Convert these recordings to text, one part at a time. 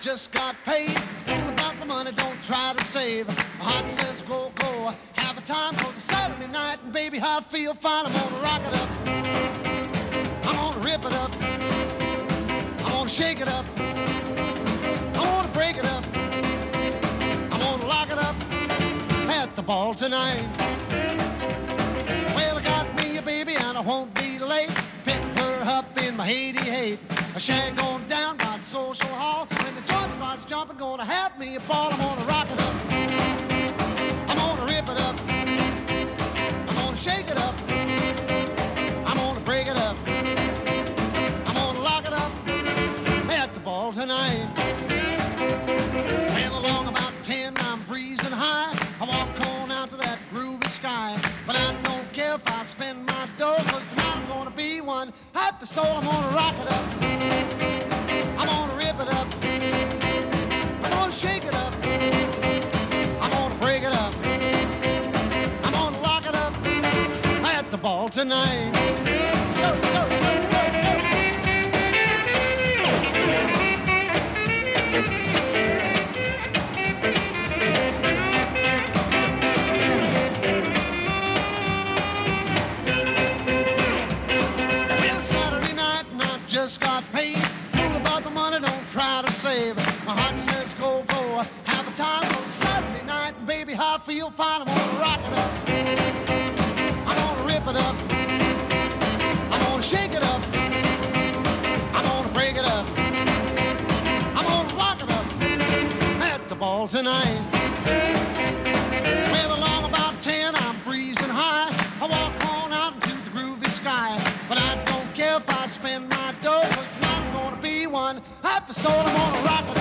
just got if I spend my dough. It's not gonna be one episode. I'm gonna rock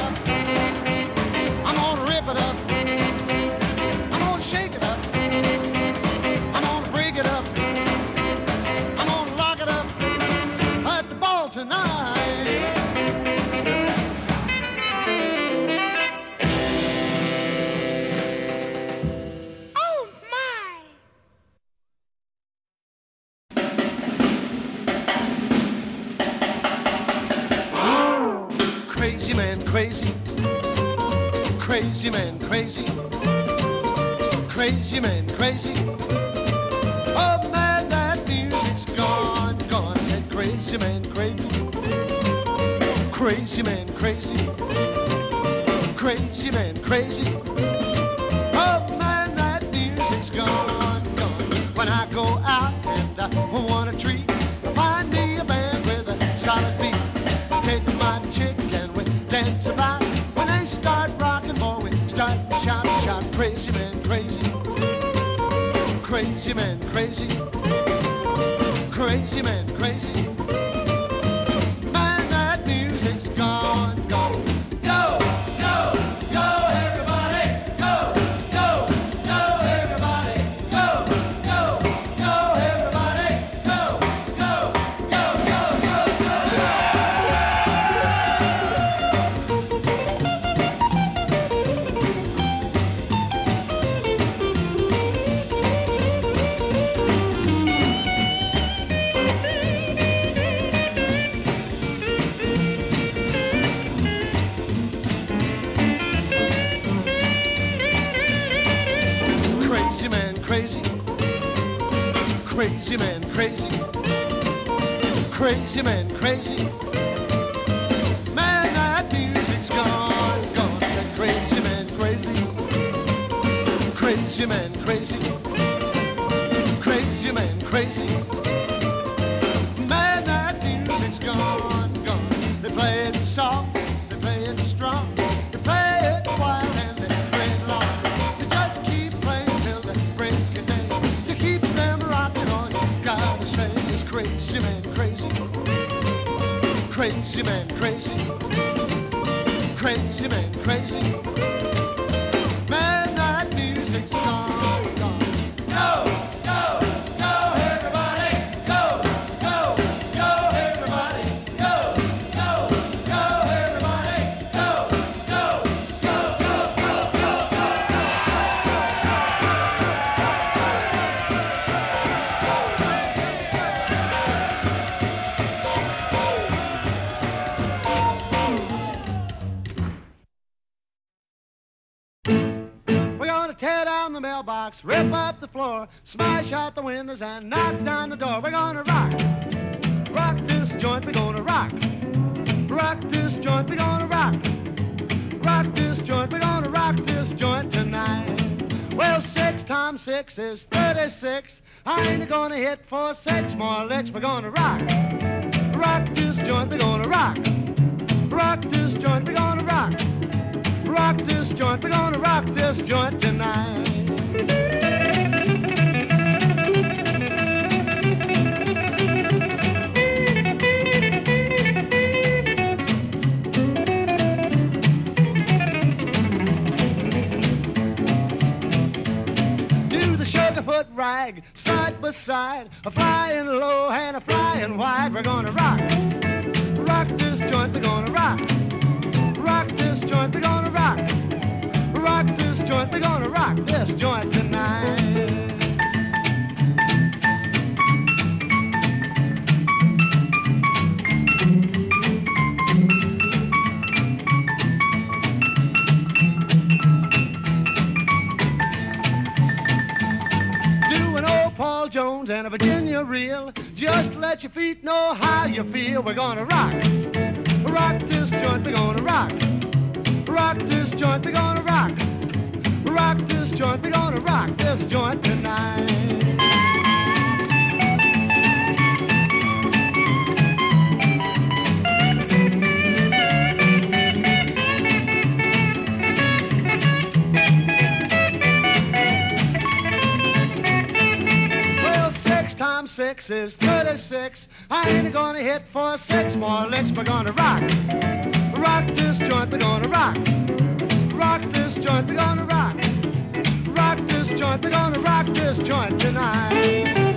Crazy man, crazy. Floor, smash out the windows, and knock down the door. We're gonna rock, rock this joint. We're gonna rock, rock this joint. We're gonna rock, rock this joint. We're gonna rock this joint tonight. Well, six times six is thirty-six. I ain't gonna hit for six more licks. We're gonna rock, rock this joint. We're gonna rock, rock this joint. We're gonna rock. Rock this joint, we're gonna rock this joint tonight. Side a flying low and a flying wide. We're gonna rock, rock this joint, we're gonna rock. Rock this joint, we're gonna rock. Rock this joint, we're gonna rock this joint let your feet know how you feel. We're gonna rock. Rock this joint, we're gonna rock. Rock this joint, we're gonna rock. Rock this joint, we're gonna rock this joint tonight. Six is 36. I ain't gonna hit for six more licks. We're gonna rock. Rock this joint, we're gonna rock. Rock this joint, we're gonna rock. Rock this joint, we're gonna rock this joint tonight.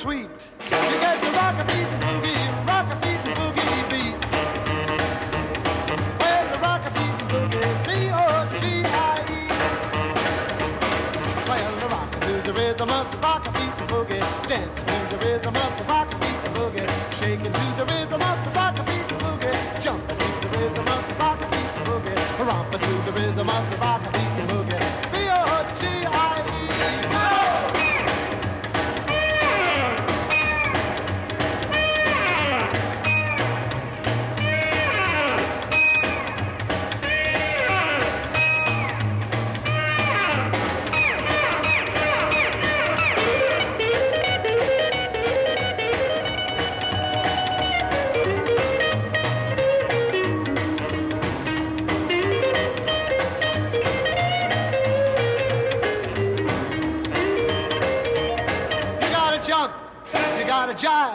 sweet. You get the rock beatin' boogie, rock beatin' boogie beat. Well, the rock beatin' boogie, B-O-G-I-E. Well, the rock to the rhythm of the rock beatin' boogie, dance to the rhythm of the rock beatin' boogie, shake to the rhythm of the rock beatin' boogie, jump to the rhythm of the rock beatin' boogie, romp to the rhythm of the rock. job.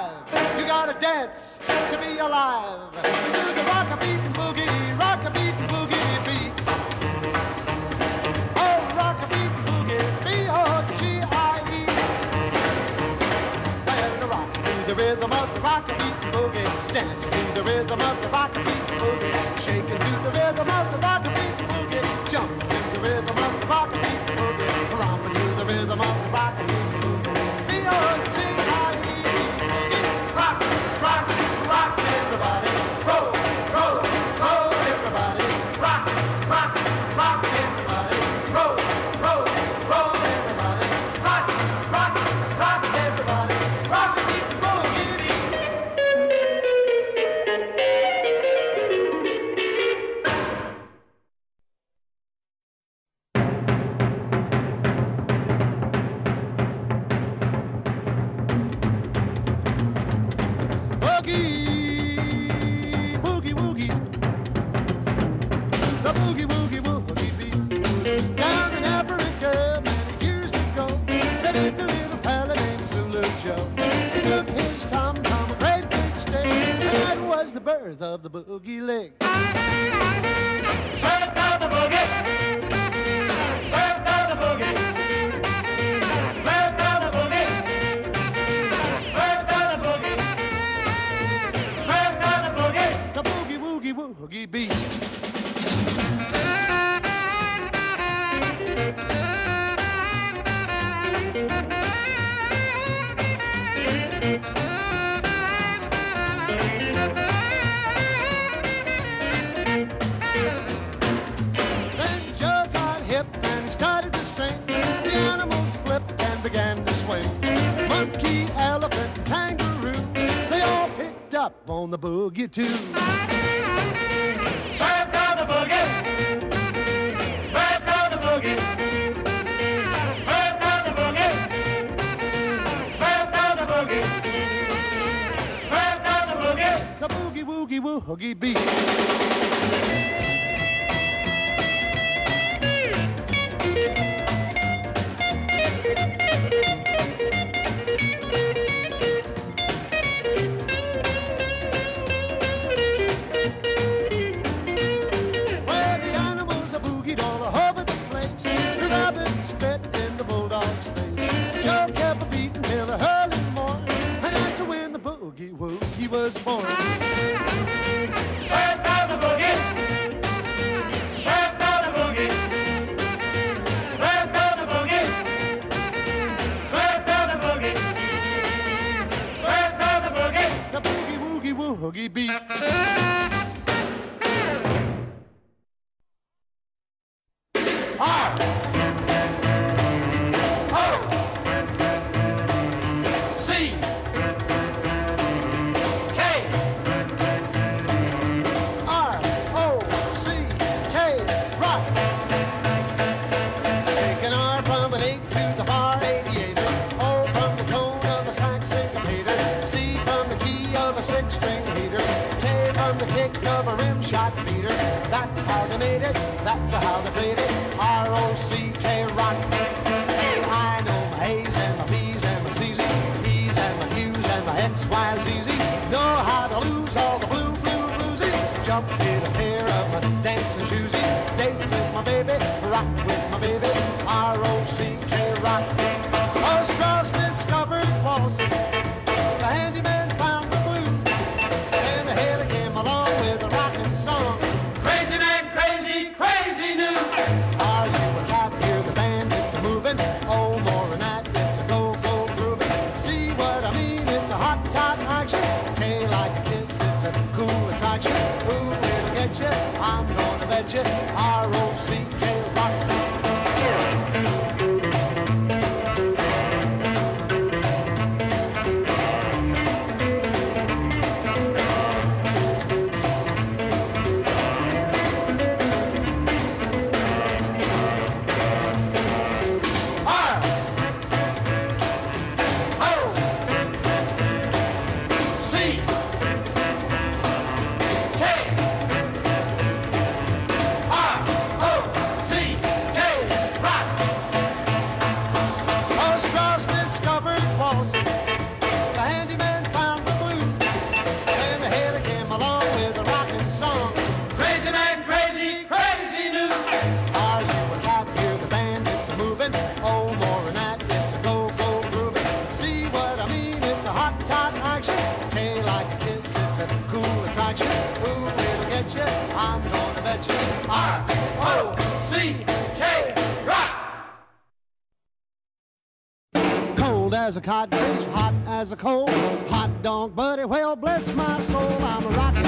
A coal. Hot dog, buddy, well, bless my soul. I'm a rockin',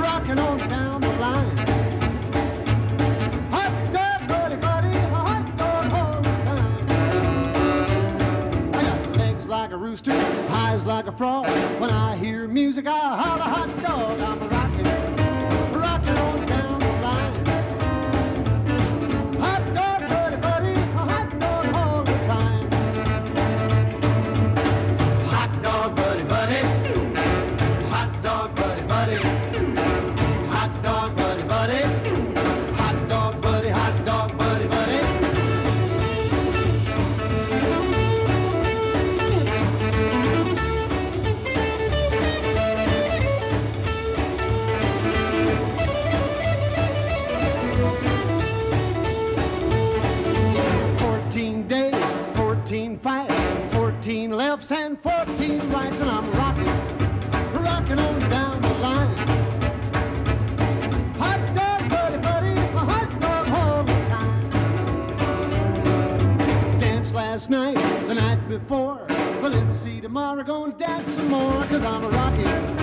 rockin' on down the line. Hot dog, buddy, buddy, hot dog all the time. I got legs like a rooster, eyes like a frog. When I hear music, I holler hot dog. I'm before. Well, let's see tomorrow, gonna dance some more, cause I'm a rocking,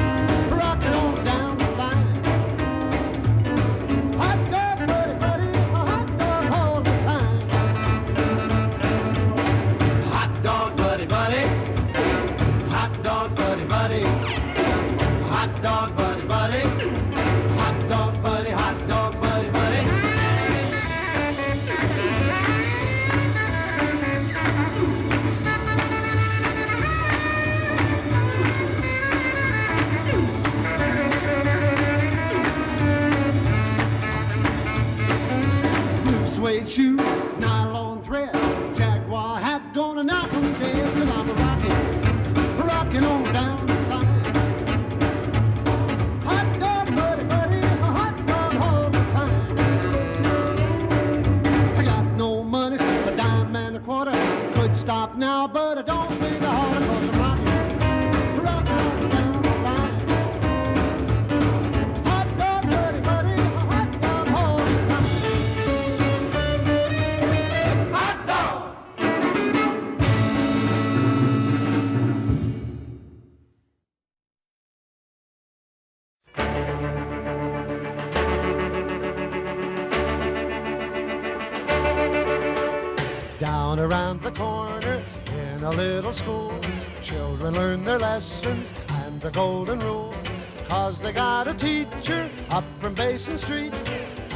Basin Street,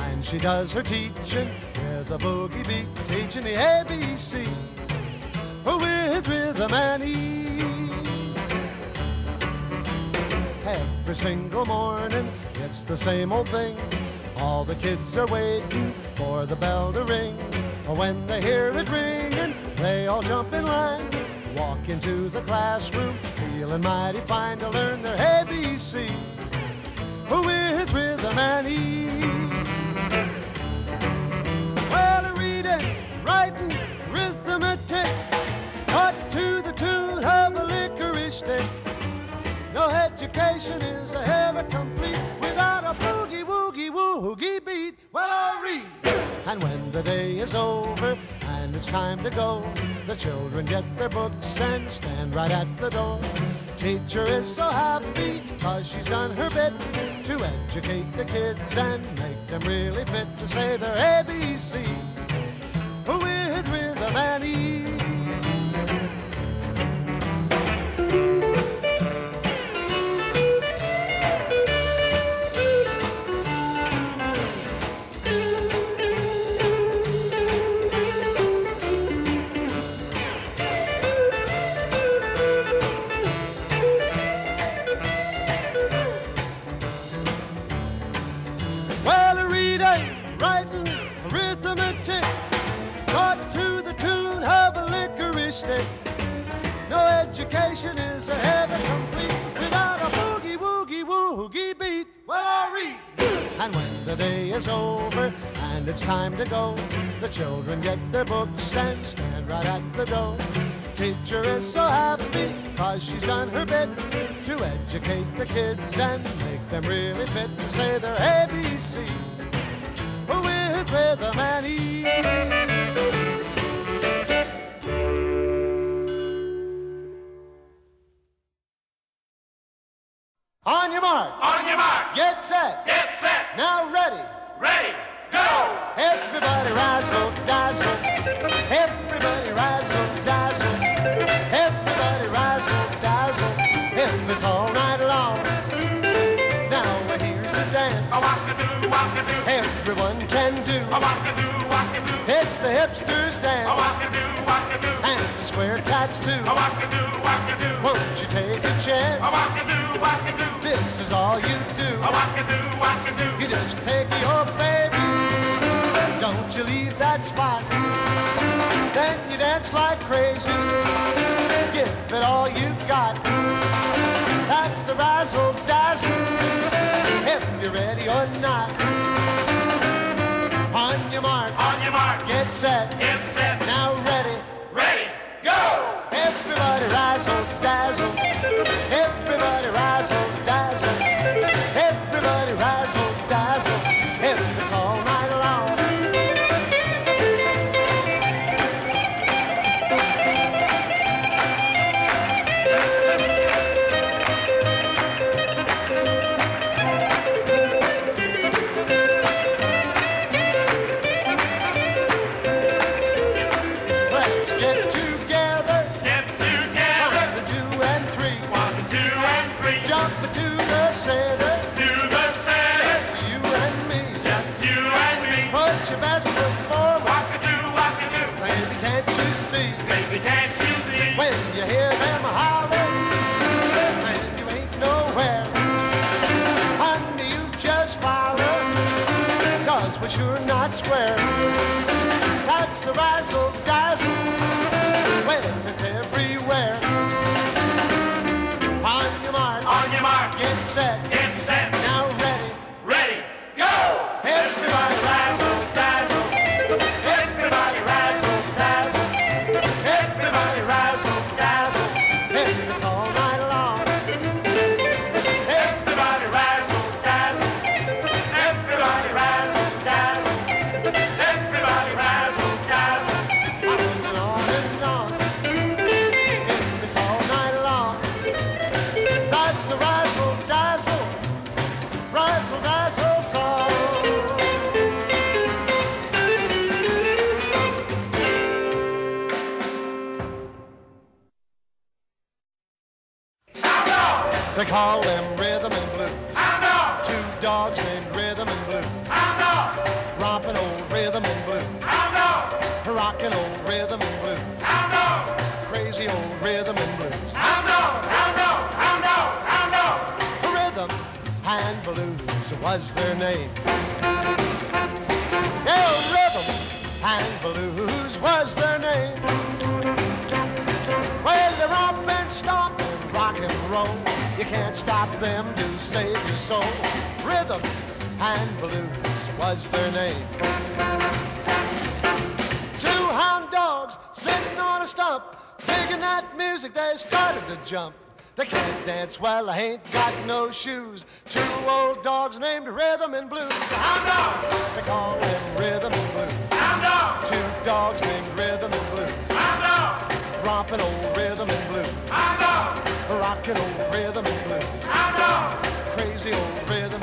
and she does her teaching with a boogie beat, teaching the ABC with rhythm and ease. Every single morning, it's the same old thing. All the kids are waiting for the bell to ring. When they hear it ringing, they all jump in line. Walk into the classroom, feeling mighty fine to learn their ABC with rhythm and ease. Well, reading, writing, arithmetic, taught to the tune of a licorice stick. No education is ever complete without a boogie woogie woogie beat. Well, I read, and when the day is over and it's time to go, the children get their books and stand right at the door. Teacher is so happy cause she's done her bit to educate the kids and make them really fit to say their ABC with rhythm and ease. Education is ever complete without a boogie woogie woogie beat. Well, read. And when the day is over and it's time to go, the children get their books and stand right at the door. Teacher is so happy cause she's done her bit to educate the kids and make them really fit to say their ABC with rhythm and ease. Mark, On your mark. get set, Get set. now ready. Ready. Go. Everybody razzle dazzle. Everybody razzle dazzle. Everybody razzle dazzle. If it's all night long. Now here's the dance. A walk a do, walk a do. Everyone can do. A walk a do, walk a do. It's the hipsters A dance. a do, walk a do. And the square cats too. A walk a do, walk a do. Won't you take a chance? A walk a do, walk a do. Is all you do. A walk a do, walk a do. You just take your baby. Don't you leave that spot. Then you dance like crazy. Give it all you got. That's the razzle dazzle. If you're ready or not. On your mark, On your mark. get set. Get set. Now ready. Ready. Go. Everybody razzle dazzle. Everybody razzle dazzle. They call them rhythm and blue. Hound dog. Two dogs named rhythm and blue. Hound dog. Romping old rhythm and blue. Hound dog. Rocking old rhythm and blue. Hound dog. Crazy old rhythm and blues. Hound dog. Hound dog. Hound dog. Hound dog. Rhythm and blues was their name. Can't stop them to save your soul. Rhythm and blues was their name. Two hound dogs sitting on a stump, digging that music, they started to jump. They can't dance well, I ain't got no shoes. Two old dogs named Rhythm and Blues. Hound dog. They call them Rhythm and Blues. Hound dog. Two dogs named Rhythm and Blues. Hound dog. Romping old Rhythm rockin' old rhythm and blues. Hound dog, Crazy old rhythm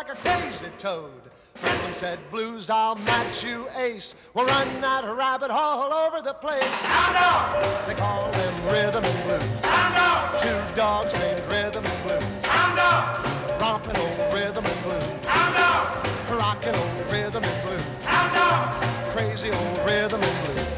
like a crazy toad. Rhythm said, Blues, I'll match you ace. We'll run that rabbit all over the place. Hound dog, They call them rhythm and blues. hound dog, Two dogs named rhythm and blues. hound dog, Romping old rhythm and blues. hound dog, Rocking old rhythm and blues. hound dog, Crazy old rhythm and blues.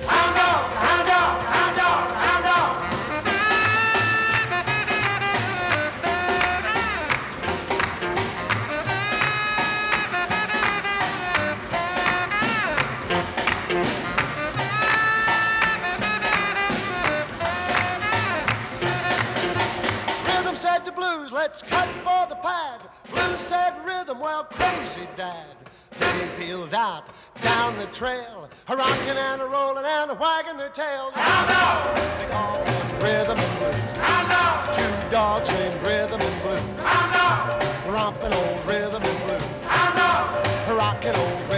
Let's cut for the pad. Blue said rhythm, well, crazy dad. They peeled out down the trail, a rocking and a rolling and a wagging their tails. Dog, They call them rhythm and hound dog, Two dogs named rhythm and hound dog, Romping old rhythm and hound dog, Rocking old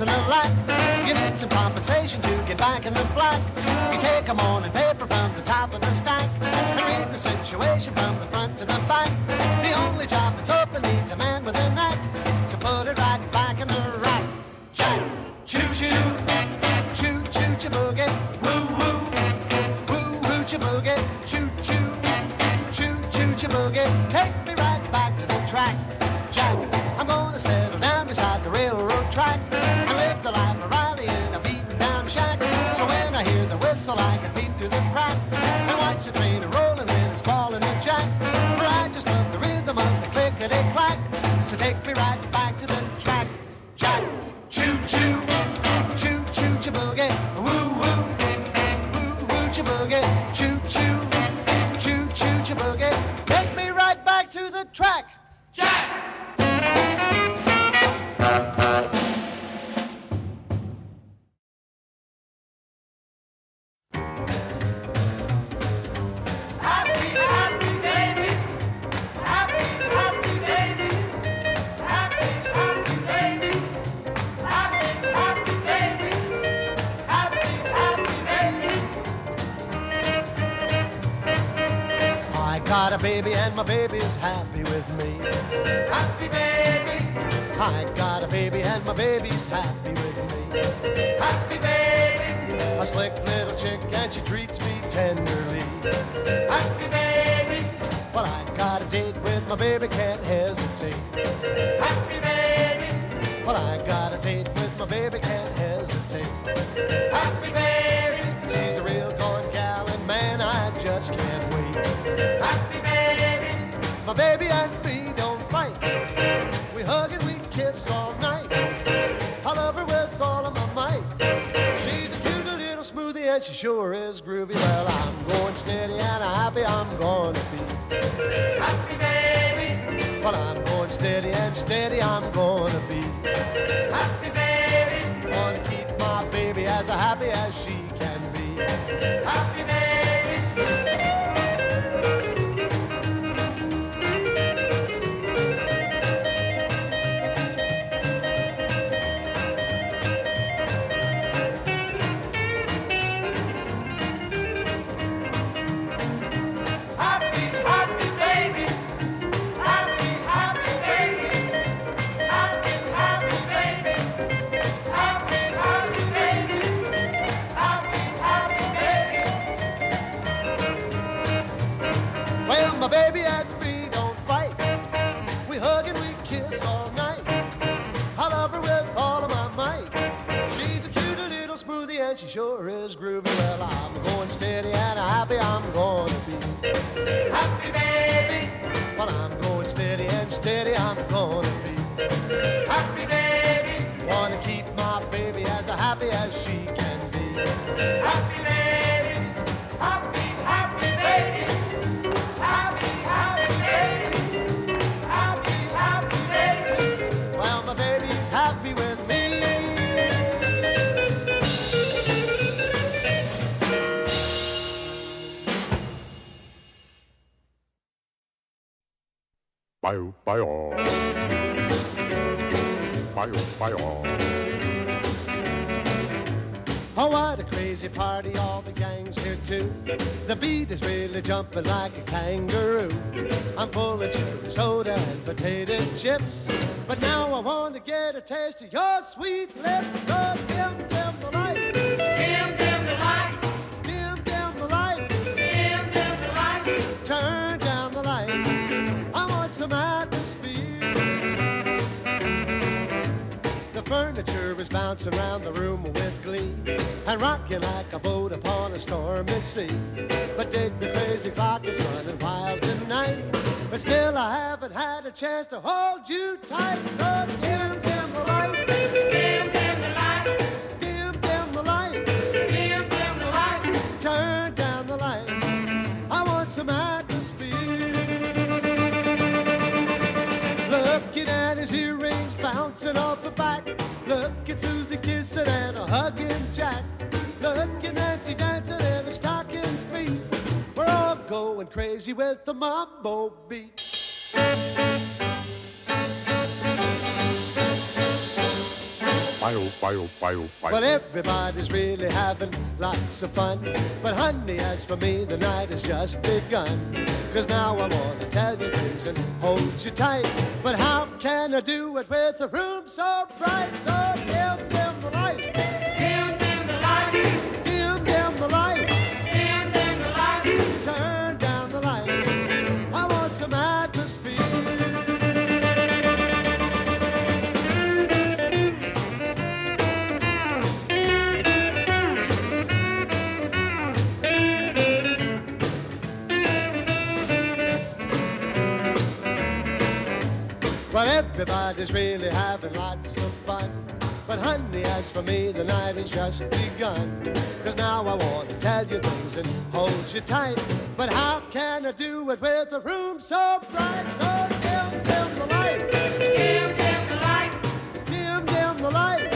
lesson life. You need some compensation to get back in the black. You take a morning paper from the top of the time. Happy taste of your sweet lips. Oh, dim, dim the light. Dim, dim the light. Dim, dim the light. Dim, dim the light. Turn down the light. I want some atmosphere. The furniture is bouncing around the room with glee and rocking like a boat upon a stormy sea. But dig the crazy clock, it's running wild tonight. But still I haven't had a chance to hold you tight. So dim, bouncing off the. Look at Susie kissing and a hugging Jack. Look at Nancy dancing in her stocking feet. We're all going crazy with the mambo beat. Bio. But everybody's really having lots of fun. But honey, as for me, the night has just begun. Cause now I wanna tell you things and hold you tight. But how can I do it with a room so bright? So dim the light. Everybody's really having lots of fun. But honey, as for me, the night has just begun. Cause now I want to tell you things and hold you tight. But how can I do it with a room so bright? So dim, dim the light. Dim, dim the light. Dim, dim the light.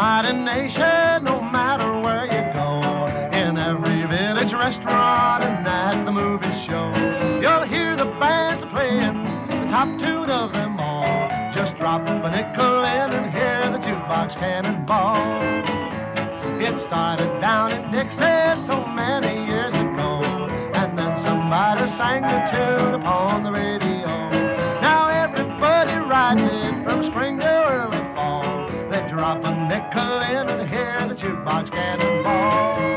Mighty nation, no matter where you go, in every village restaurant and at the movie show, you'll hear the bands playing the top tune of them all. Just drop a nickel in and hear the jukebox cannonball. It started down in Dixie so many years ago, and then somebody sang the tune upon the radio. Now everybody rides it from spring to drop a nickel in and hear the jukebox cannonball.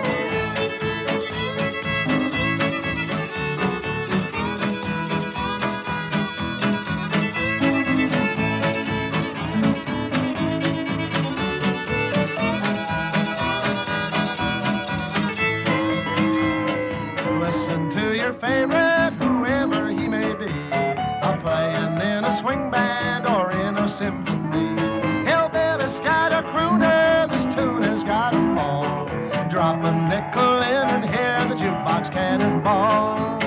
Drop a nickel in and hear the jukebox cannonball.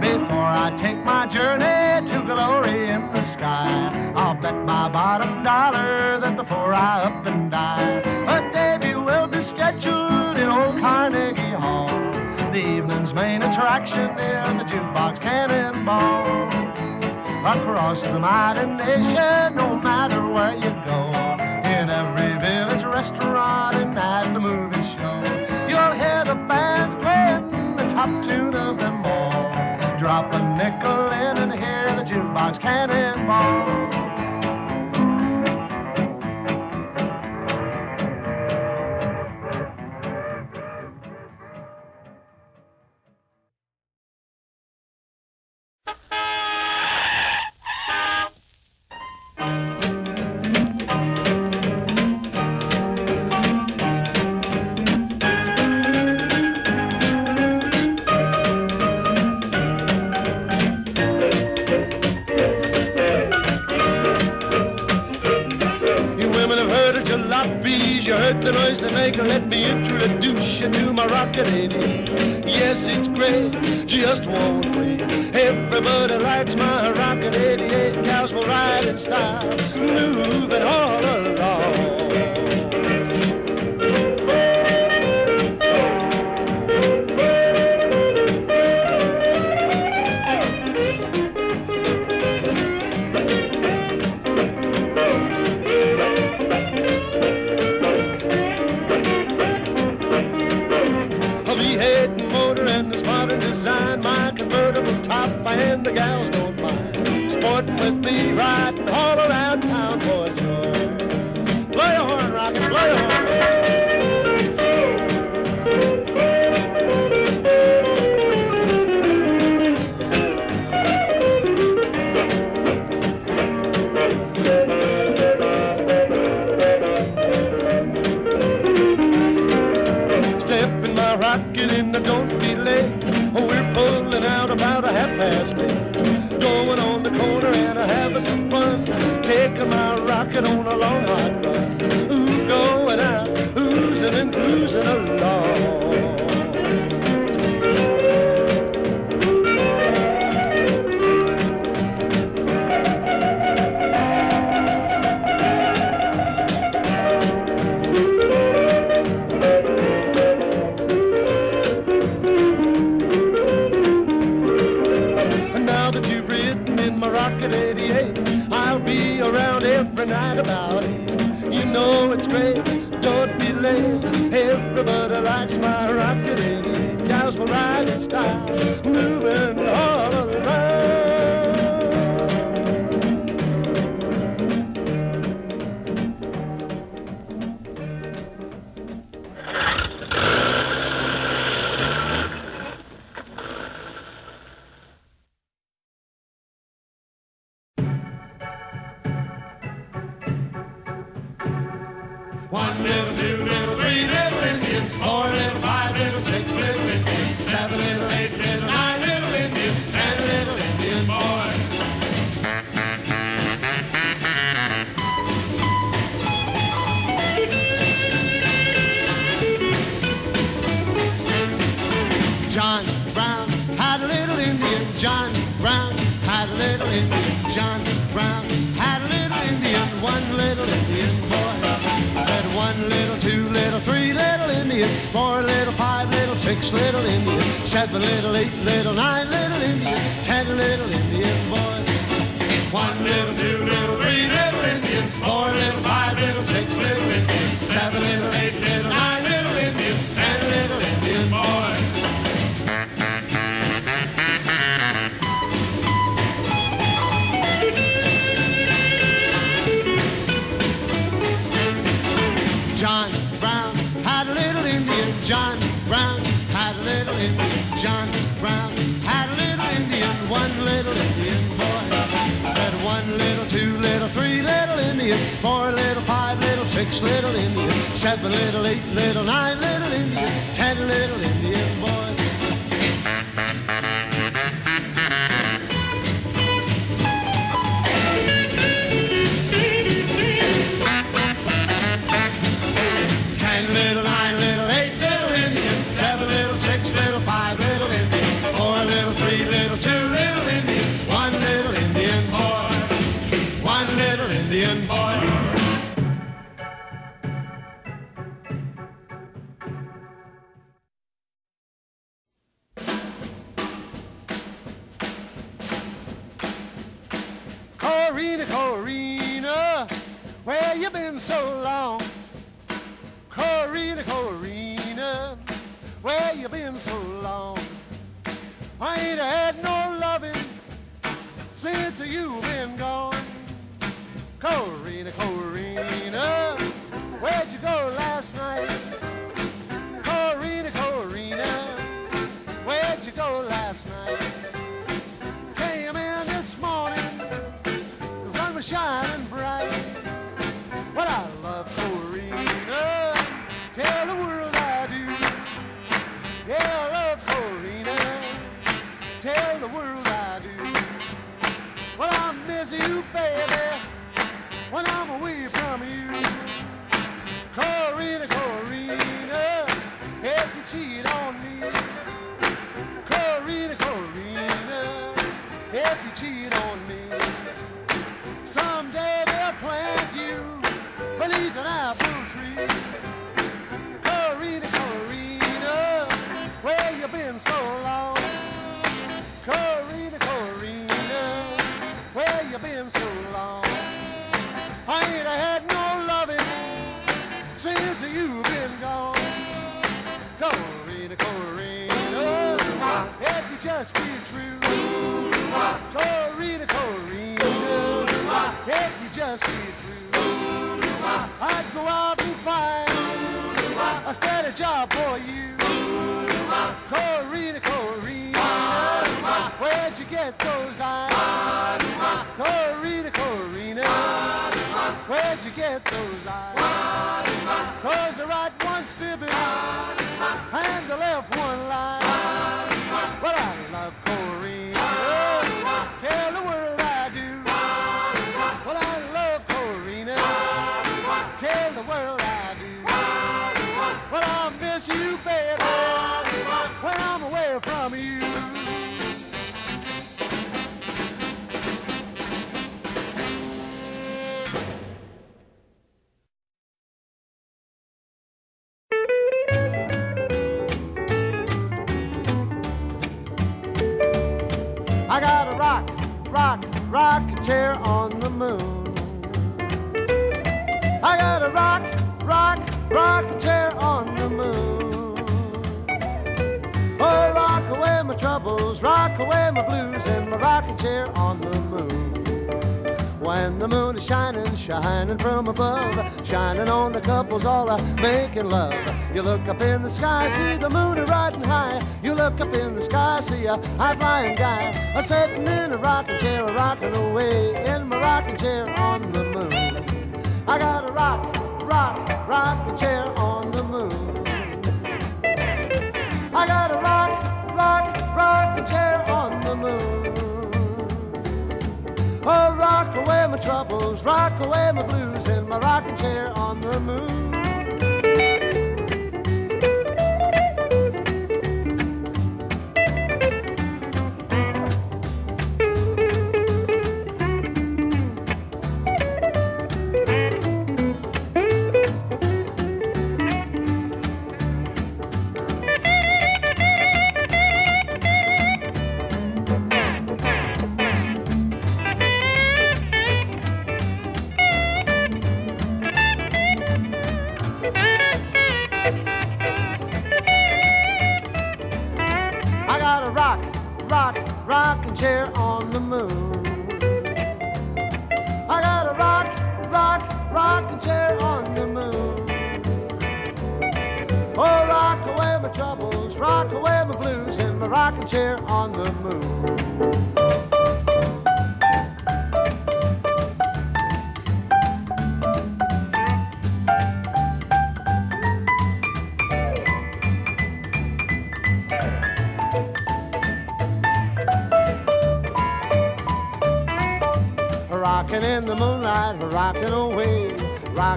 Before I take my journey to glory in the sky, I'll bet my bottom dollar that before I main attraction is the jukebox cannonball. Across the mighty nation, no matter where you go, in every village restaurant and at the movie show, you'll hear the bands playing the top tune of them all. Drop a nickel in and hear the jukebox cannonball. Seven little, eight little, nine little Indians.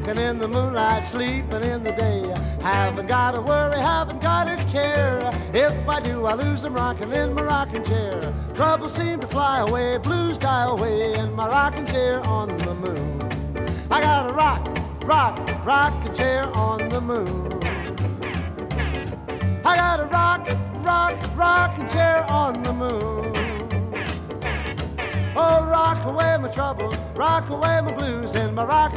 rocking in the moonlight, sleeping in the day. Haven't got a worry, haven't got to care. If I do, I lose them rocking in my rocking chair. Troubles seem to fly away, blues die away in my rocking chair on the moon. I got a rock, rock, rocking chair on the moon. I got a rock, rock, rocking chair on the moon. Oh, rock away my troubles, rock away my blues, in my rock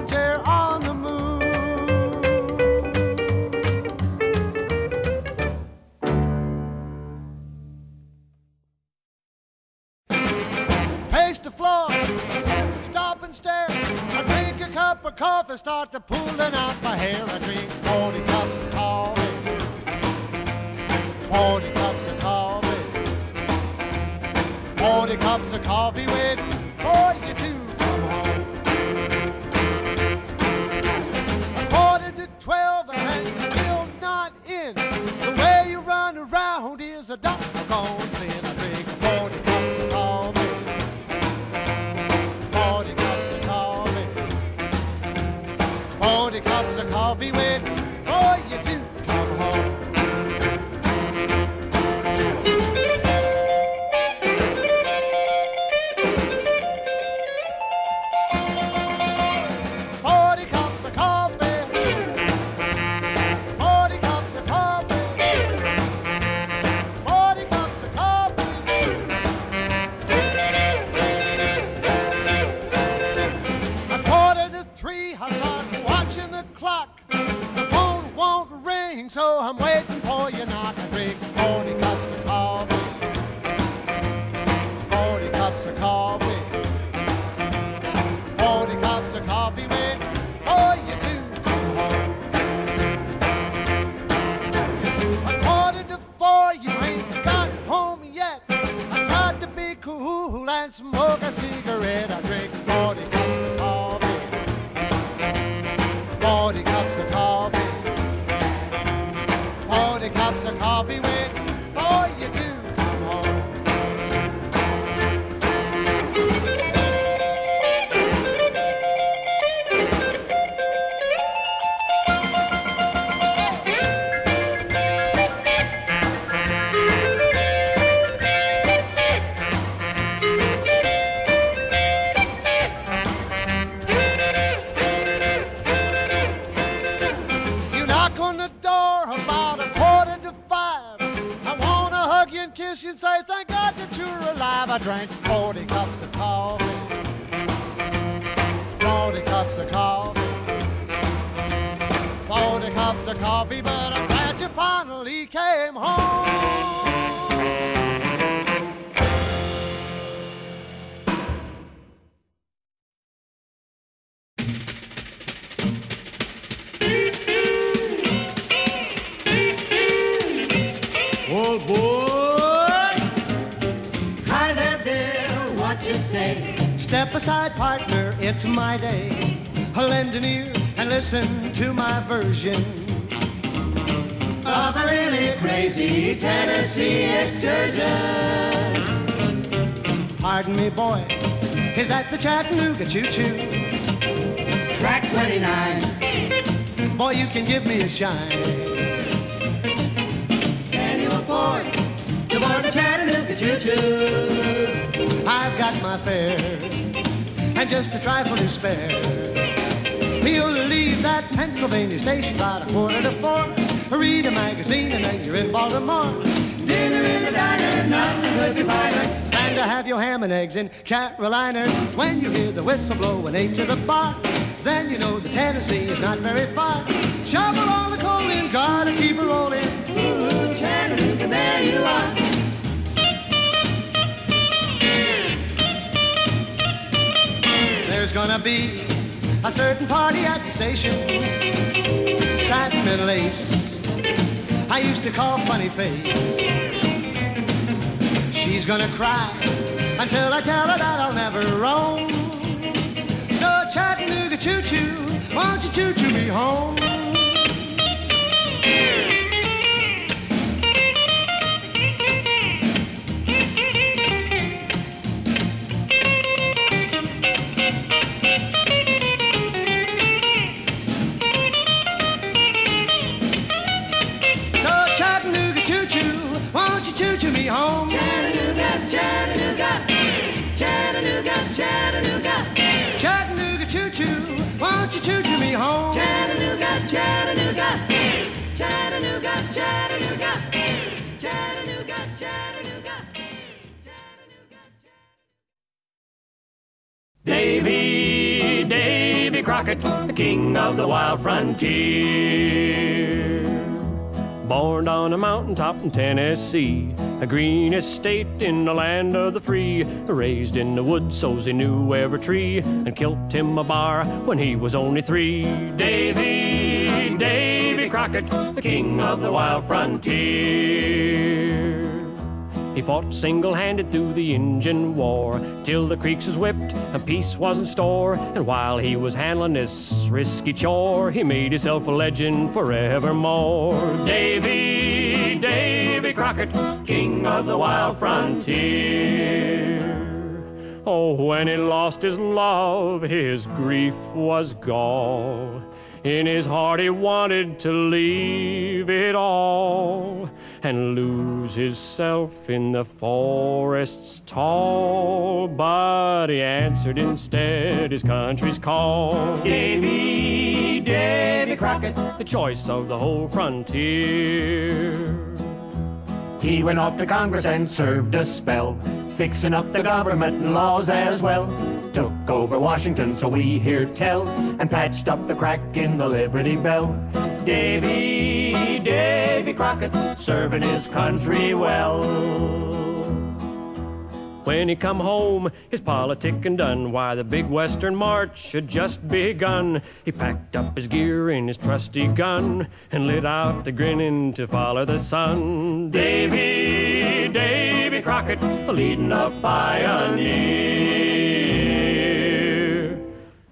Chattanooga choo-choo? Track 29. Boy, you can give me a shine. Can you afford to board the Chattanooga choo-choo? I've got my fare and just a trifle to spare. You'll leave that Pennsylvania station about a quarter to four. Read a magazine and then you're in Baltimore. Dinner in the diner, nothing could be finer. To have your ham and eggs in Carolina. When you hear the whistle blow and eight to the bar, then you know the Tennessee is not very far. Shovel all the coal in, gotta keep it rolling. Ooh, Chattanooga, there you are. There's gonna be a certain party at the station. Satin and lace. I used to call funny face. She's gonna cry until I tell her that I'll never roam. So Chattanooga choo-choo, won't you choo-choo me home? Davy, Davy Crockett, the king of the wild frontier. Born on a mountaintop in Tennessee, a green estate in the land of the free. Raised in the woods so's he knew every tree, and killed him a bar when he was only three. Davy, Davy Crockett, the king of the wild frontier. He fought single-handed through the Injun War till the Creeks was whipped and peace was in store. And while he was handling this risky chore, he made himself a legend forevermore. Davy, Davy Crockett, king of the wild frontier. Oh, when he lost his love, his grief was gall. In his heart, he wanted to leave it all and lose himself in the forests tall. But he answered instead his country's call. Davy, Davy Crockett, the choice of the whole frontier. He went off to Congress and served a spell, fixing up the government and laws as well. Took over Washington, so we hear tell, and patched up the crack in the Liberty Bell. Davy, Davy Crockett, serving his country well. When he come home, his politicking done. Why, the big western march had just begun. He packed up his gear and his trusty gun and lit out the grinning to follow the sun. Davy, Davy Crockett, leading up by a pioneer.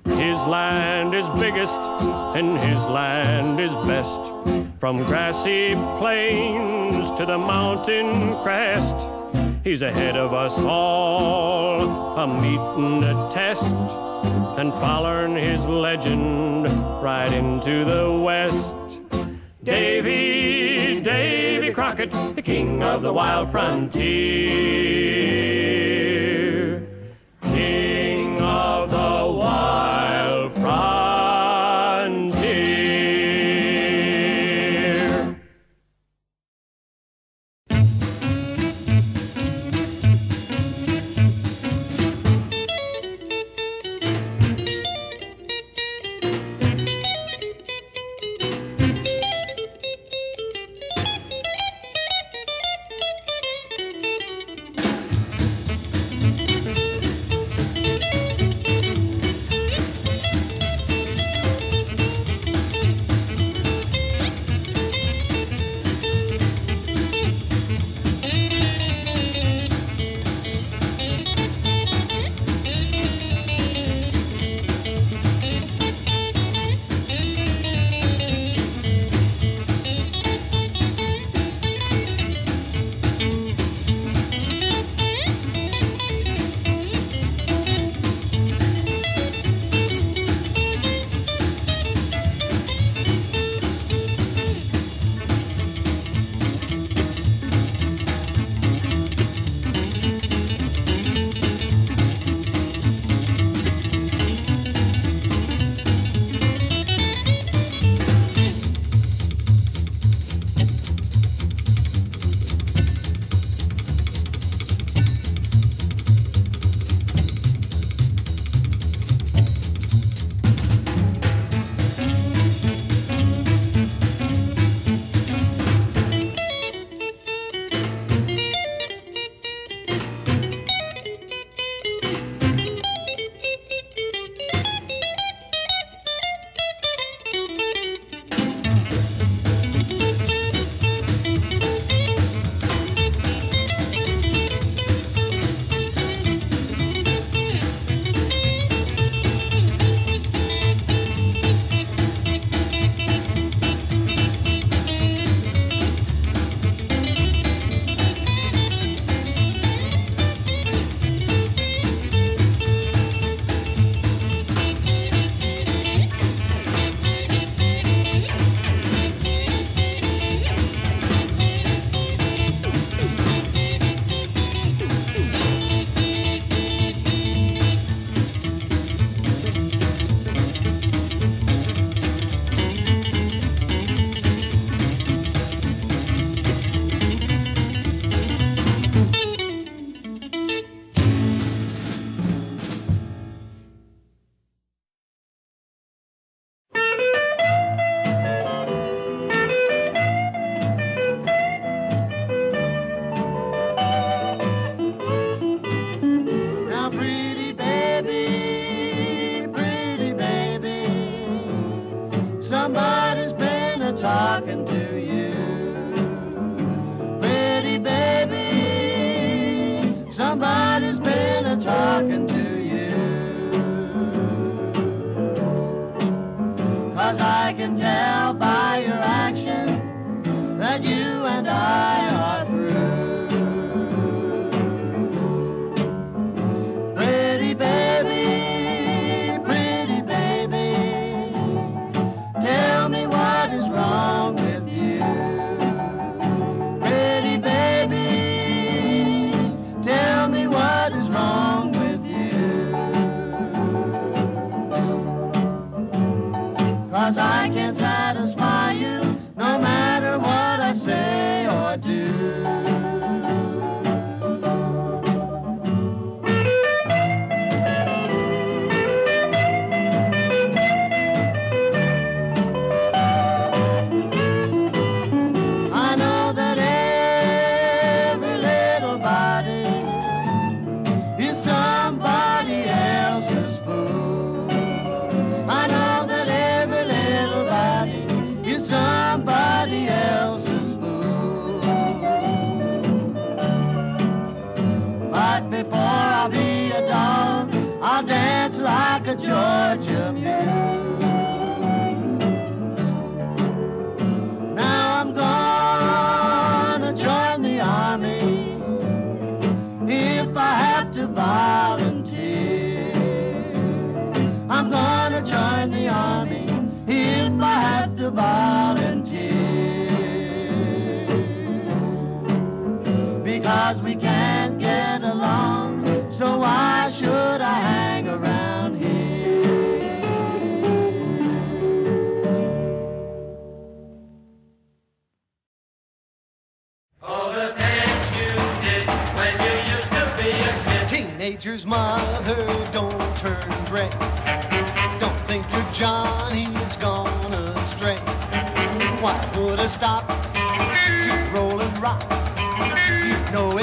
His land is biggest and his land is best. From grassy plains to the mountain crest, he's ahead of us all, a meeting a test, and following his legend right into the west. Davy, Davy Crockett, the king of the wild frontier.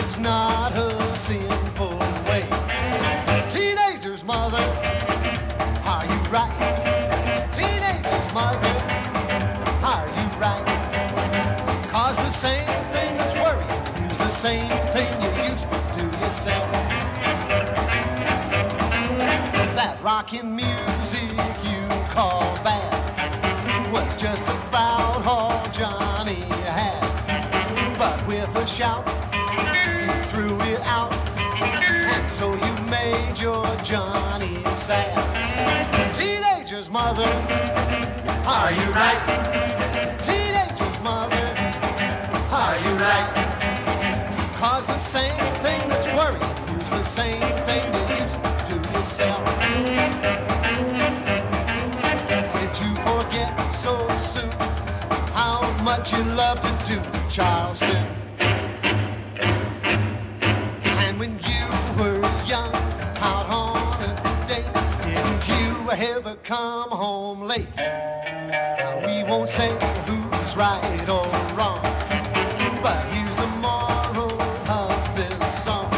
It's not a sinful way. Teenager's mother, are you right? Teenager's mother, are you right? Cause the same thing that's worrying you's the same your Johnny sad. Teenager's mother, are you right? Teenager's mother, are you right? Cause the same thing that's worrying you's the same thing you used to do yourself. Did you forget so soon how much you love to do Charleston? Say who's right or wrong, but here's the moral of this song.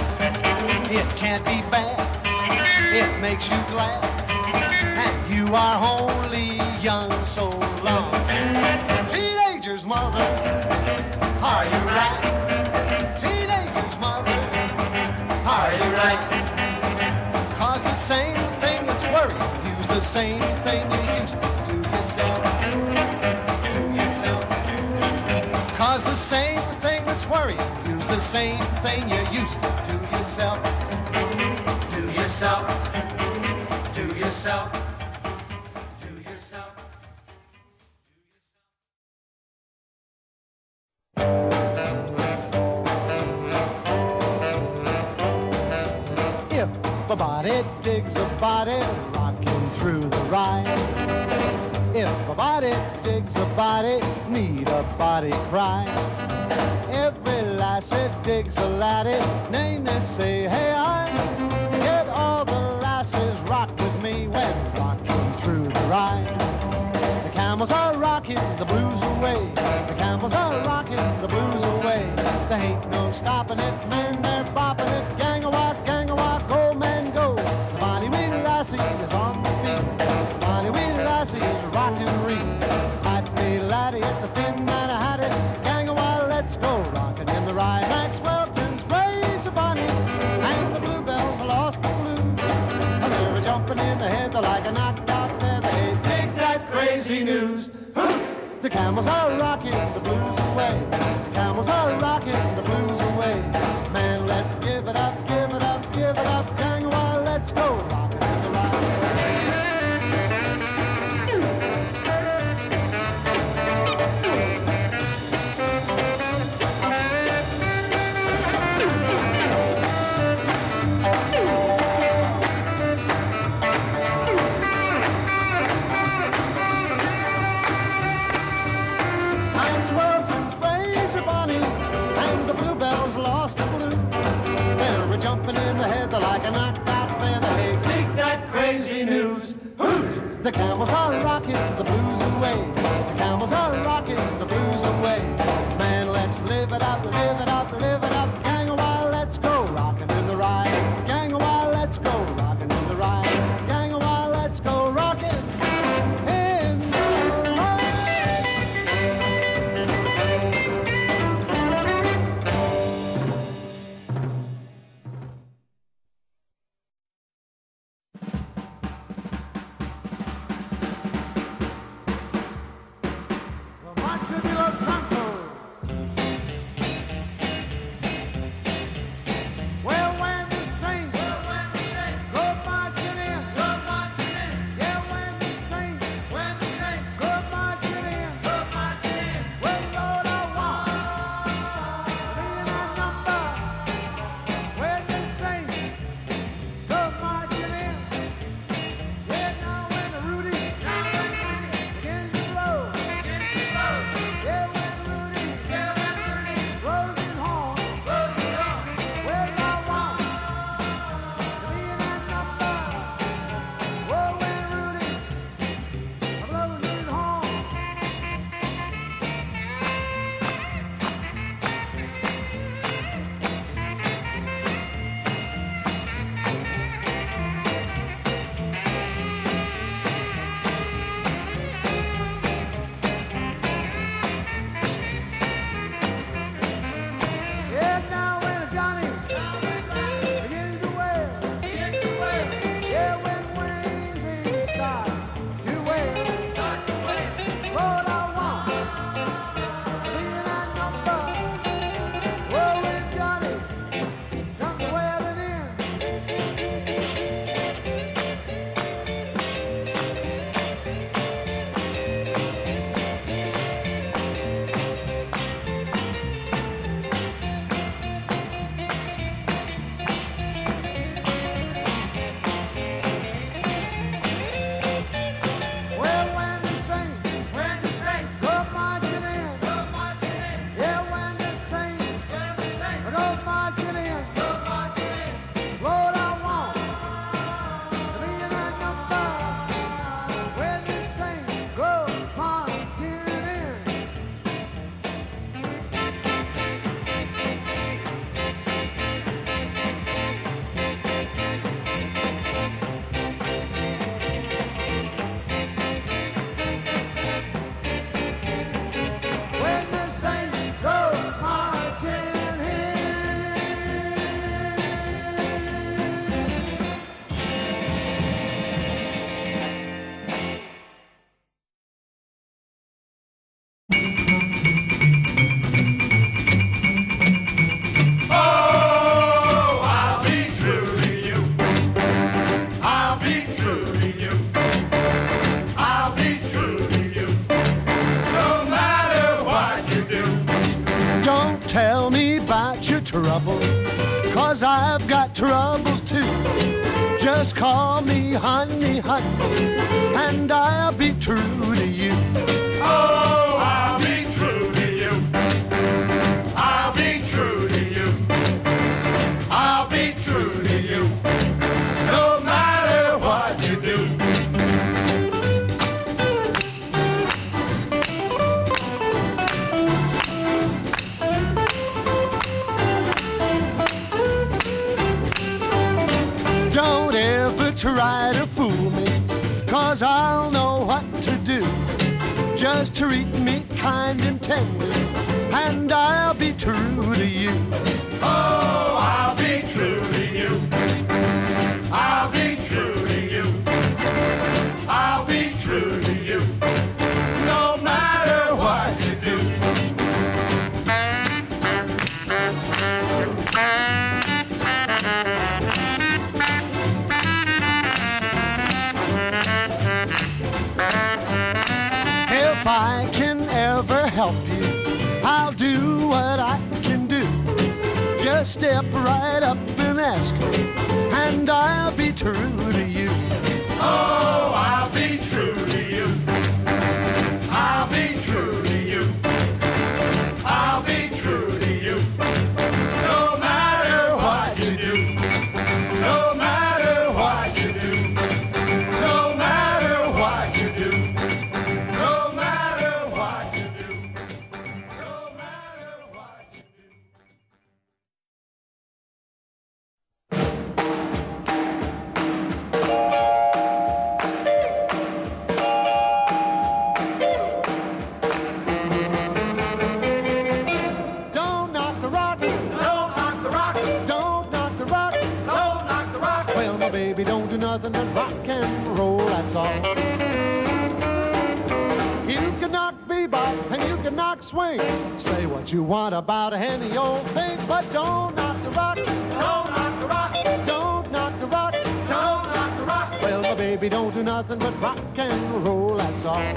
It can't be bad, it makes you glad, and you are only young so long. Teenager's mother, are you right? Teenager's mother, are you right? Cause the same thing that's worrying you's the same thing you used to do yourself. Same thing that's worrying you's the same thing you used to do yourself. Do yourself. Do yourself. Trouble, cause I've got troubles too. Just call me honey, honey, and I'll be true baby don't do nothing but rock and roll, that's all.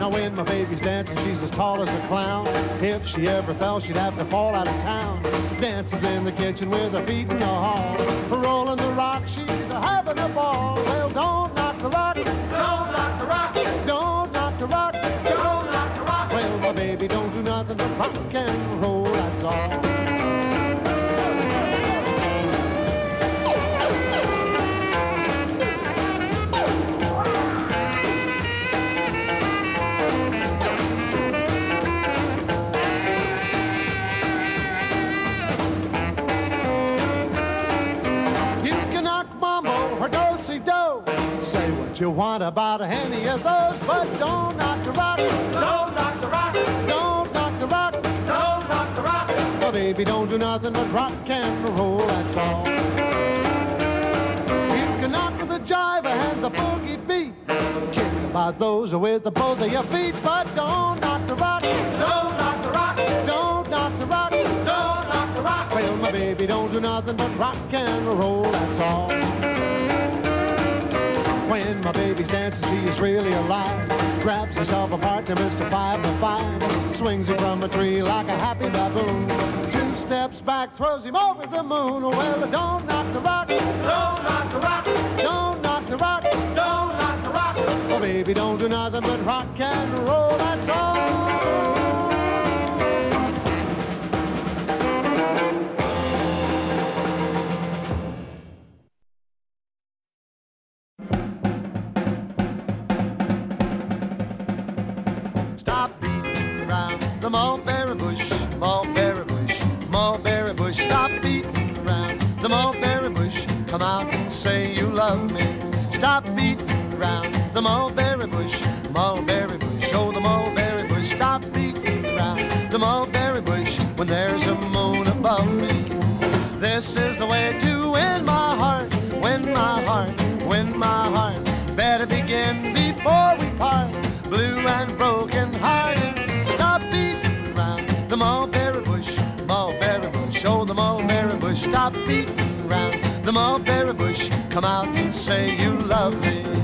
Now when my baby's dancing, she's as tall as a clown. If she ever fell, she'd have to fall out of town. Dances in the kitchen with her feet in the hall. Rolling the rock, she's having a ball. Well, don't knock the rock, Don't knock the rock. don't knock the rock. Don't knock the rock. Well, my baby don't do nothing but rock and roll, that's all. You want about any of those, but don't knock the rock, Don't knock the rock. don't knock the rock. Don't knock the rock. My baby don't do nothing but rock and roll, that's all. You can knock the jive and the boogie beat. Kick about those with the both of your feet, but don't knock the rock, Don't knock the rock. don't knock the rock. Don't knock the rock. Well, my baby don't do nothing but rock and roll, that's all. When my baby's dancing, she is really alive. Grabs herself a partner, Mr. Five to Five. Swings him from a tree like a happy baboon. Two steps back, throws him over the moon. Well, don't knock the rock, Don't knock the rock. don't knock the rock. Don't knock the rock. My baby don't do nothing but rock and roll, that's all. Mulberry bush, mulberry bush, mulberry bush. Stop beating around the mulberry bush. Come out and say you love me. Stop beating around the mulberry bush, mulberry bush. Oh, the mulberry bush. Stop beating around the mulberry bush when there's a moon above me. This is the way to win my heart, win my heart, win my heart. Better begin before we part. Blue and broken Stop beating around the mulberry bush. Come out and say you love me.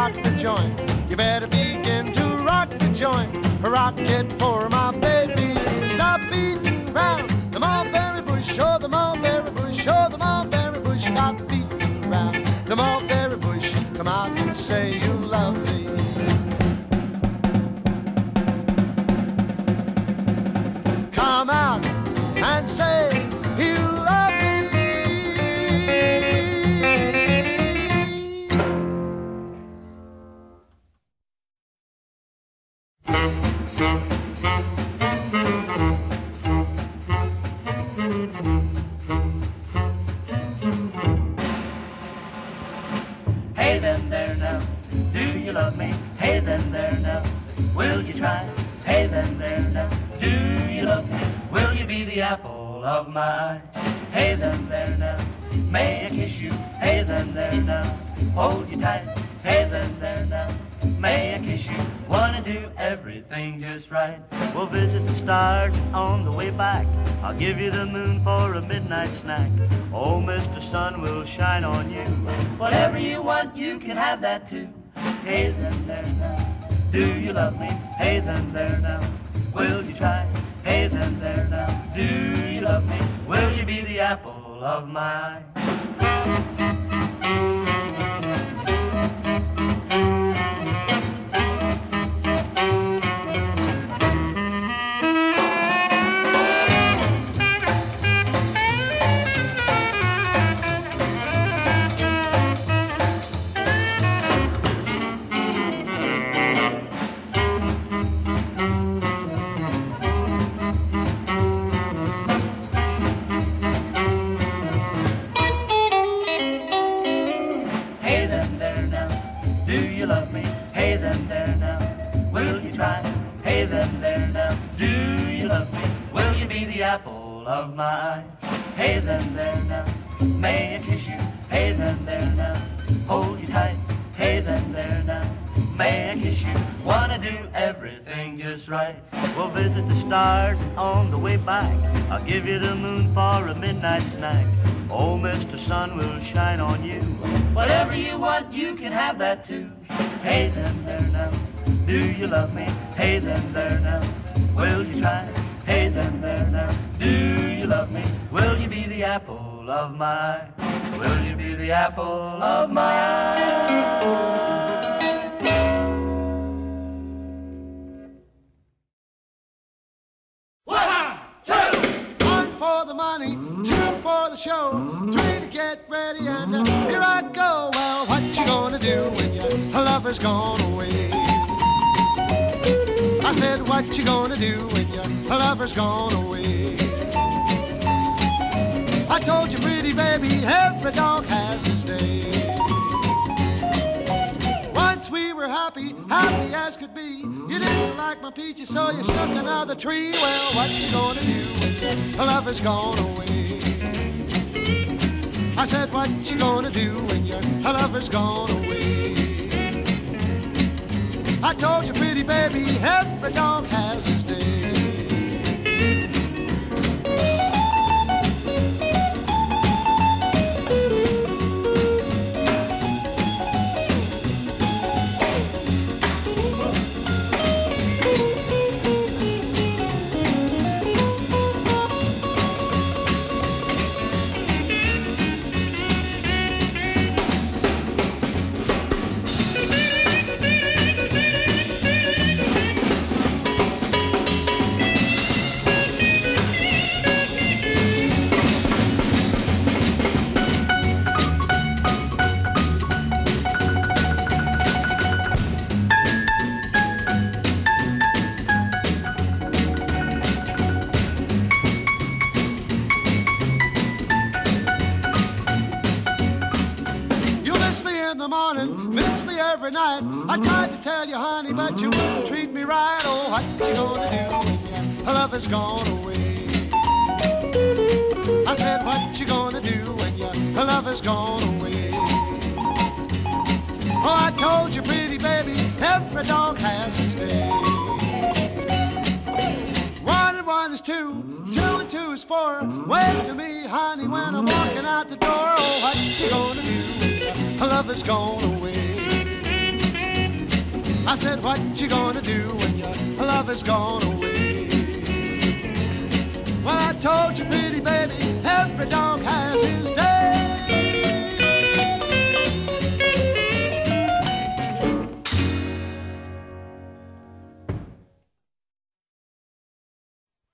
Rock the joint. You better begin to rock the joint, rock it for my baby. Stop beating around the mulberry bush, oh the mulberry bush, oh the mulberry bush. Stop beating around the mulberry bush. Come out and say do everything just right. We'll visit the stars on the way back. I'll give you the moon for a midnight snack. Oh, Mr. Sun will shine on you. Whatever you want, you can have that too. Hey then there now, do you love me? Hey then there now, will you try? Hey then there now, do you love me? Will you be the apple of my eye? Of eye? Hey then there now, may I kiss you? Hey then there now, hold you tight. Hey then there now, may I kiss you? Wanna do everything just right. We'll visit the stars on the way back. I'll give you the moon for a midnight snack. Oh, Mr. Sun will shine on you. Whatever you want, you can have that too. Hey then there now, do you love me? Hey then there now, will you try? Hey then there now, do you love me? Will you be the apple of my eye? Will you be the apple of my eye? One for the money, two for the show, three to get ready, and uh, here I go. Well, what you gonna do when your lover's gone away? I said, what you gonna do when your lover's gone away? I told you, pretty baby, every dog has his day. Once we were happy, happy as could be. You didn't like my peaches, so you struck another tree. Well, what you gonna do when your lover's gone away? I said, what you gonna do when your lover's gone away? I told you, pretty baby, every dog has when your is gone away? I said, what you gonna do when your love is gone away? Oh, I told you, pretty baby, every dog has his day. One and one is two, two and two is four. Wave to me, honey, when I'm walking out the door. Oh, what you gonna do? Love has gone away. I said, what you gonna do when your love has gone away? I told you, pretty baby, every dog has his day.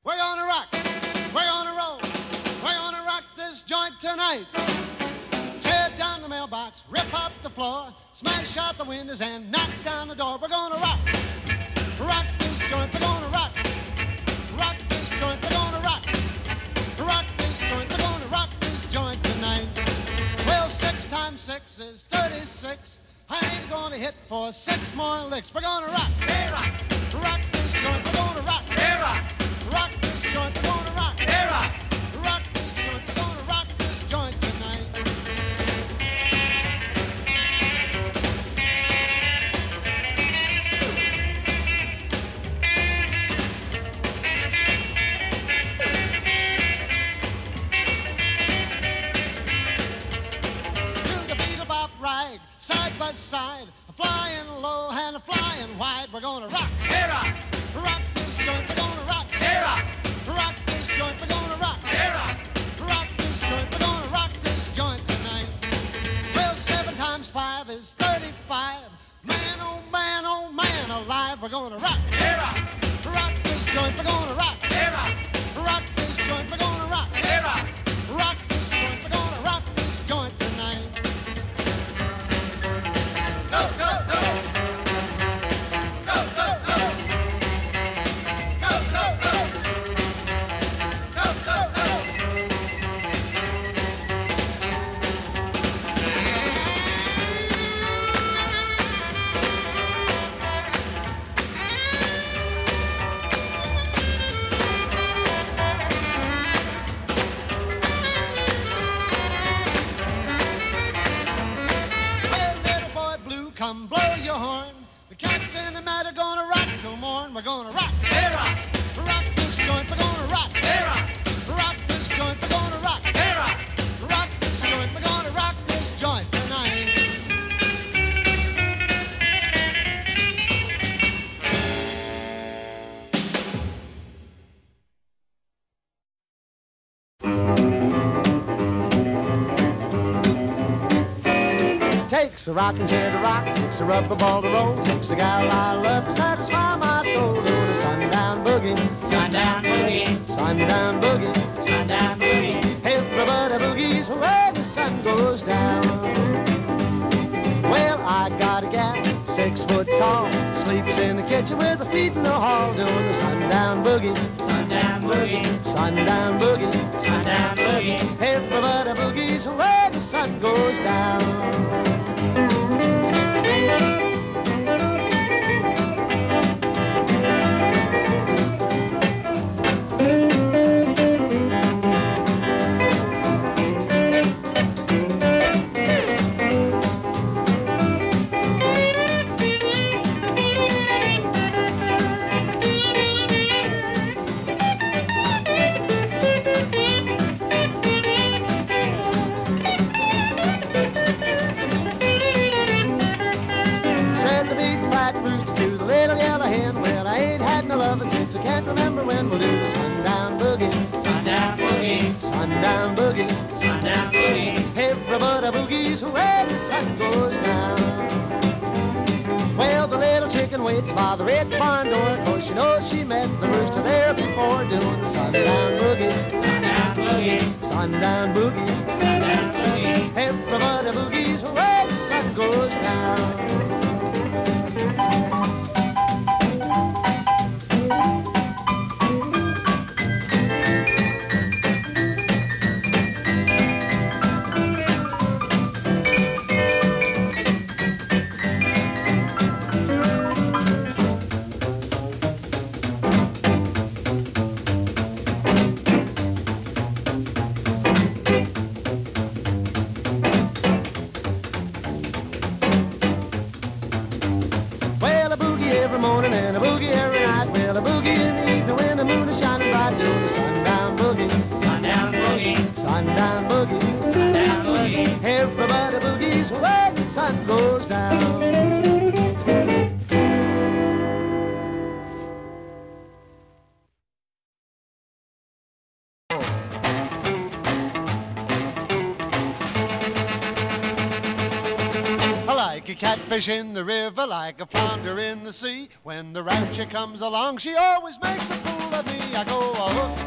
We're gonna rock, we're gonna roll, we're gonna rock this joint tonight. Tear down the mailbox, rip up the floor, smash out the windows and knock down the door. We're gonna rock, rock this joint. We're gonna rock is 36. I ain't gonna hit for six more licks. We're gonna rock, hey, rock, rock this joint. We're gonna rock, hey, rock. We're gonna rock, rocking chair to rock, takes a rubber ball to roll, takes a gal I love to satisfy my soul. Doing a sundown boogie, Sundown boogie, sundown boogie. sundown boogie. Everybody boogies when the sun goes down. Well, I got a gal, six foot tall, sleeps in the kitchen with her feet in the hall, doing the sundown boogie, Sundown boogie, sundown boogie. sundown boogie. Everybody boogies when the sun goes down. fish in the river like a flounder in the sea. When the rapture comes along, she always makes a fool of me. I go a hook.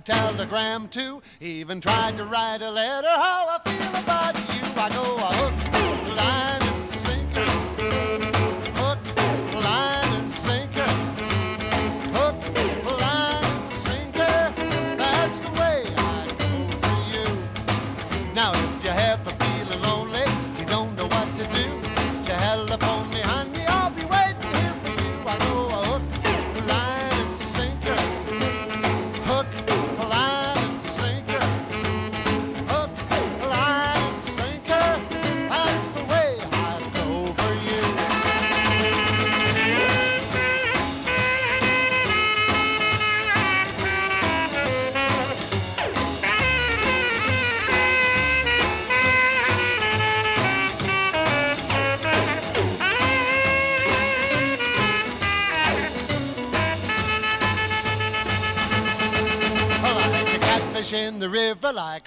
to telegram to, even tried to write a letter how I feel about you. I go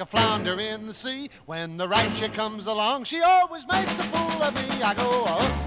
a flounder in the sea. When the right chick comes along, she always makes a fool of me. I go up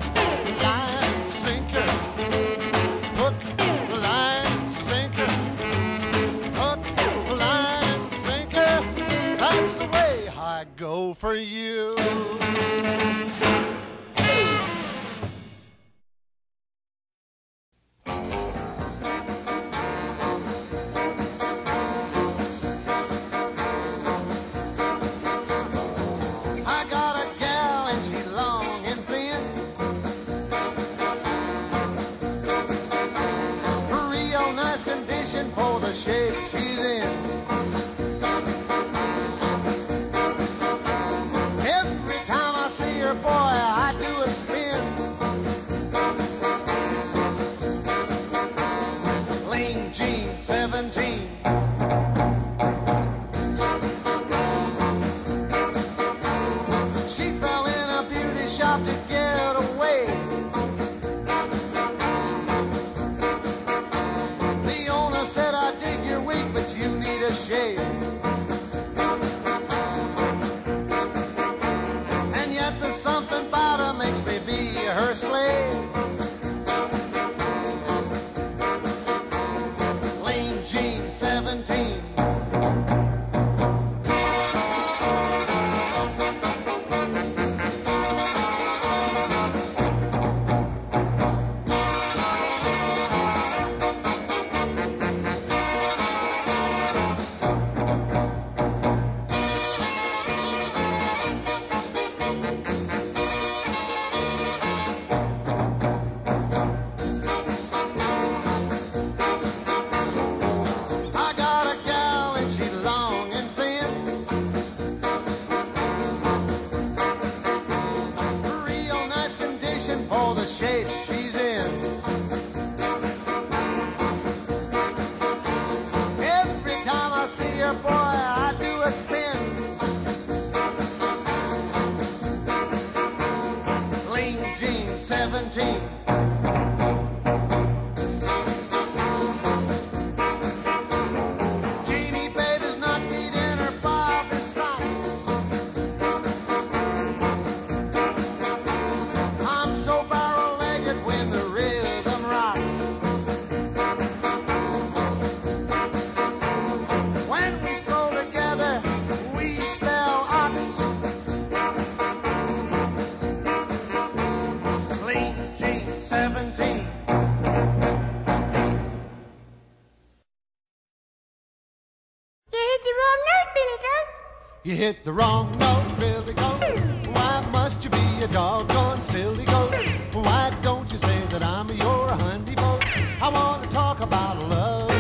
You hit the wrong note, Billy Goat. Why must you be a doggone silly goat? Why don't you say that I'm your honey boat? I want to talk about love.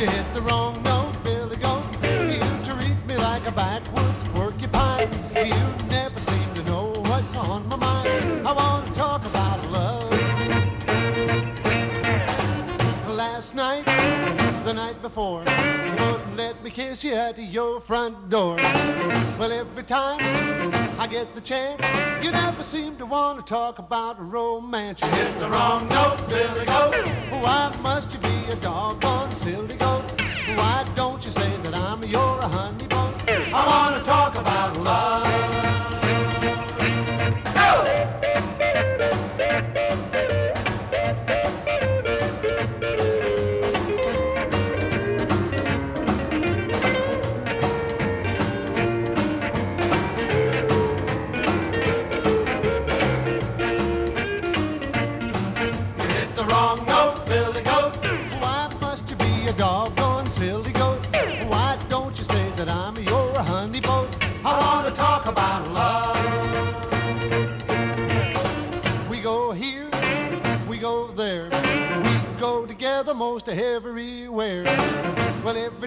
You hit the wrong note, Billy Goat. You treat me like a backwoods porcupine. You never seem to know what's on my mind. I want to talk about love. Last night, the night before, kiss you at your front door. Well, every time I get the chance, you never seem to want to talk about romance. You hit the wrong note, Billy Goat. Why must you be a doggone silly goat? Why don't you say that I'm your honey bone? I want to talk about love. You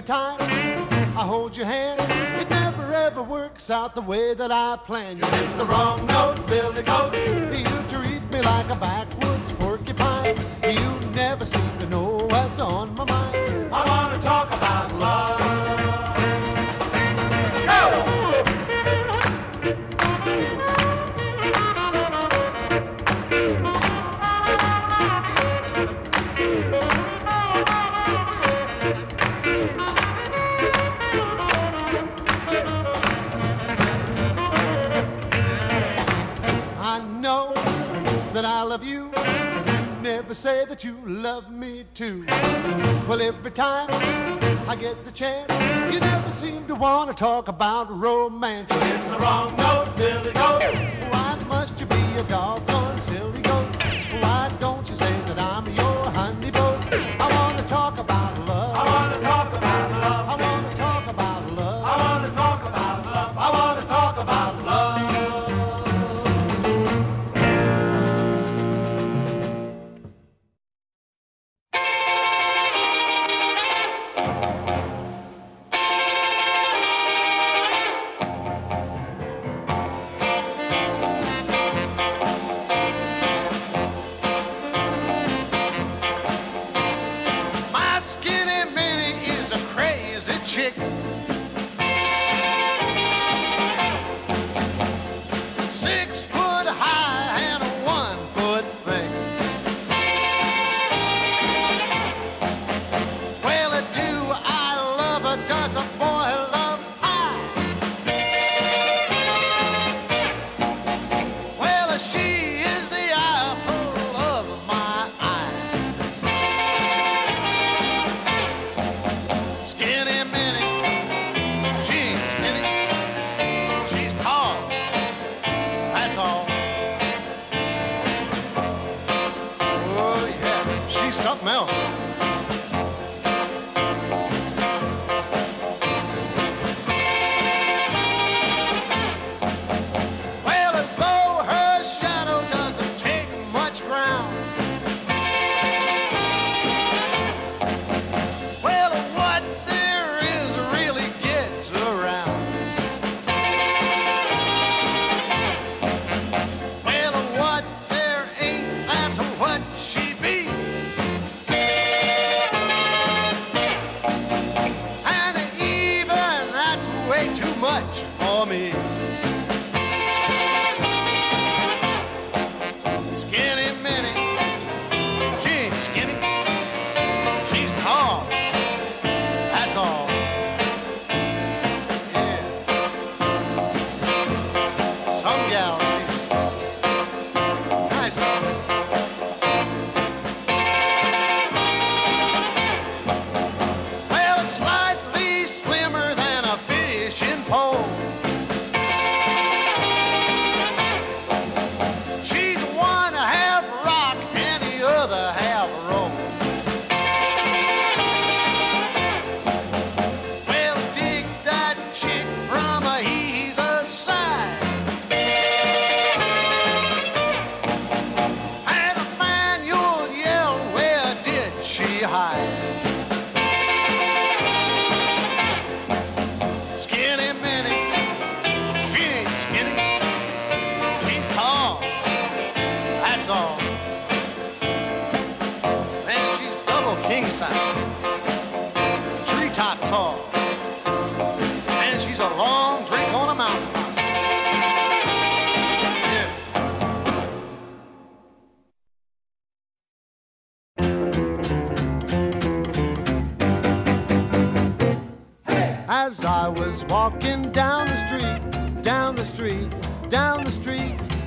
Time I hold your hand, it never ever works out the way that I planned. You hit the wrong note, Billy Goat. You treat me like a backwoods porcupine. You never seem to know what's on my mind. I want to talk about love. Say that you love me too. Well, every time I get the chance, you never seem to want to talk about romance. You hit the wrong note, Billy Goat. Why must you be a doggone silly goat? Why don't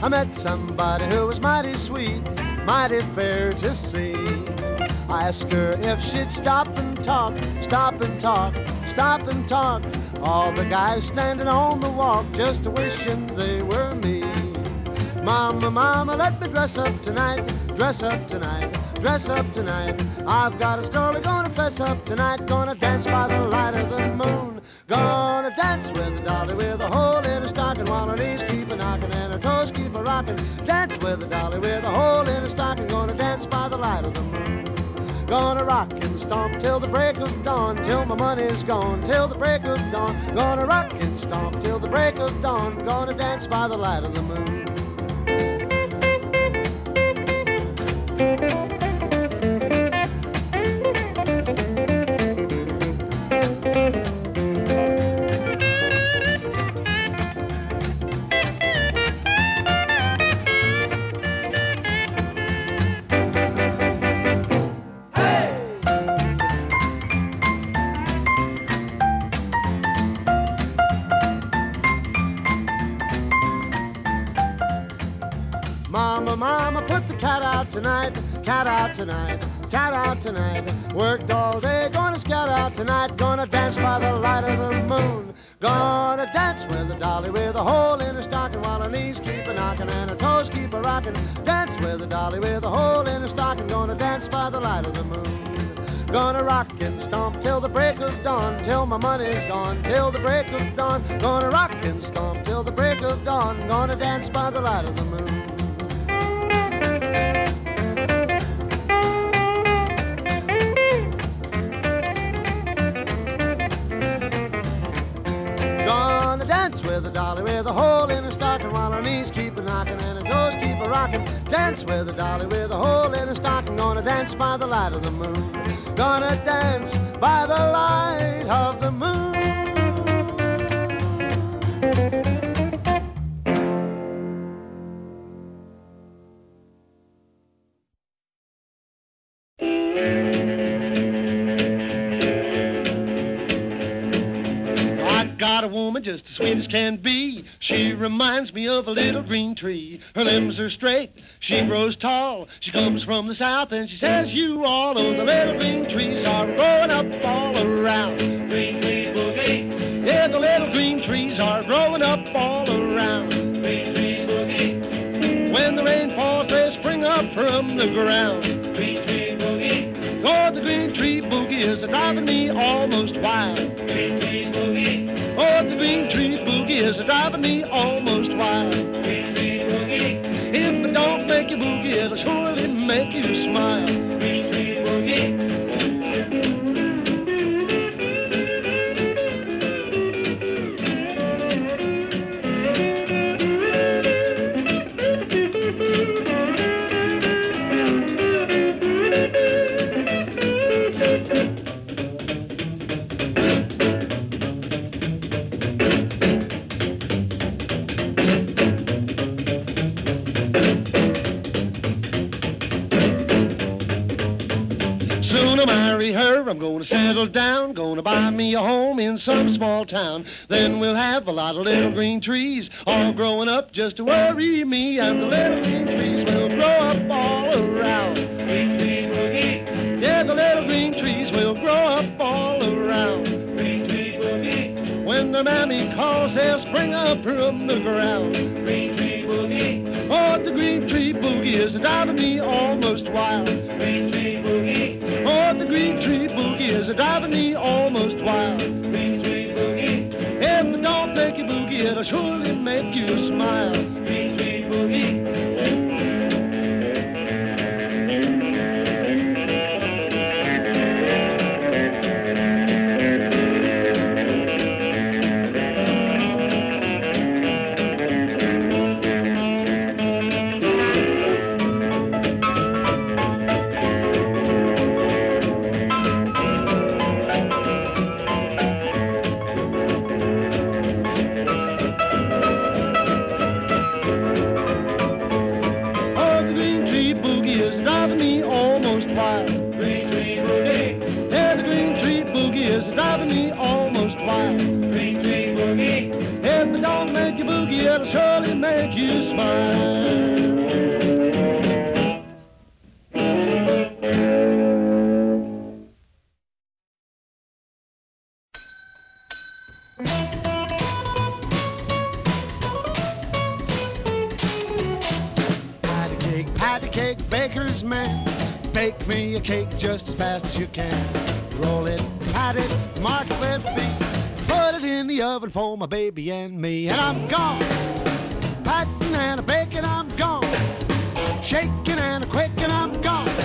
I met somebody who was mighty sweet, mighty fair to see. I asked her if she'd stop and talk, stop and talk, stop and talk. All the guys standing on the walk just wishing they were me. Mama, mama, let me dress up tonight, dress up tonight, dress up tonight. I've got a story gonna fess up tonight, gonna dance by the light of the moon. Gonna dance with the dolly with a hole in her stocking while her knees keep a knocking and her toes Dance with a dolly with a hole in her stocking, gonna dance by the light of the moon. Gonna rock and stomp till the break of dawn, till my money's gone, till the break of dawn. Gonna rock and stomp till the break of dawn, gonna dance by the light of the moon. Tonight, cat out tonight. Worked all day, gonna scout out tonight, gonna dance by the light of the moon. Gonna dance with a dolly with a hole in her stocking while her knees keep a knocking and her toes keep a rocking. Dance with a dolly with a hole in her stocking, gonna dance by the light of the moon. Gonna rock and stomp till the break of dawn, till my money's gone, till the break of dawn. Gonna rock and stomp till the break of dawn, gonna dance by the light of the moon. Dance with a dolly with a hole in her stocking. Gonna dance by the light of the moon. Gonna dance by the light of the moon. I got a woman just as sweet as can be. She reminds me of a little green tree. Her limbs are straight, she grows tall. She comes from the south and she says, You all know the little green trees are growing up all around. Green tree boogie. Yeah, the little green trees are growing up all around. Green tree boogie. When the rain falls, they spring up from the ground. Green tree. Oh, the green tree boogie is driving me almost wild. Green tree boogie. Oh, the green tree boogie is driving me almost wild. Green tree boogie. If it don't make you boogie, it'll surely make you smile. Green tree some small town. Then we'll have a lot of little green trees, all growing up just to worry me, and the little green trees will grow up all around. Green. Yeah, the little green trees will grow up all around. Green. When the mammy calls, they'll spring up from the ground. Green tree boogie. Oh, the green tree boogie is driving me almost wild. Green tree boogie. The green tree boogie is a driving me almost wild. Green tree boogie. If it don't you boogie, it'll surely make you smile. Green tree boogie. fast as you can. Roll it, pat it, mark it with me. Put it in the oven for my baby and me. And I'm gone. Patting and a baking, I'm gone. Shaking and a quaking, I'm gone.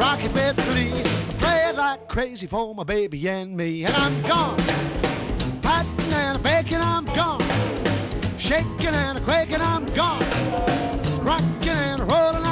Rocky Bed 3. I played like crazy for my baby and me. And I'm gone. Hiding and baking, I'm gone. Shaking and quaking, I'm gone. Rocking and rolling,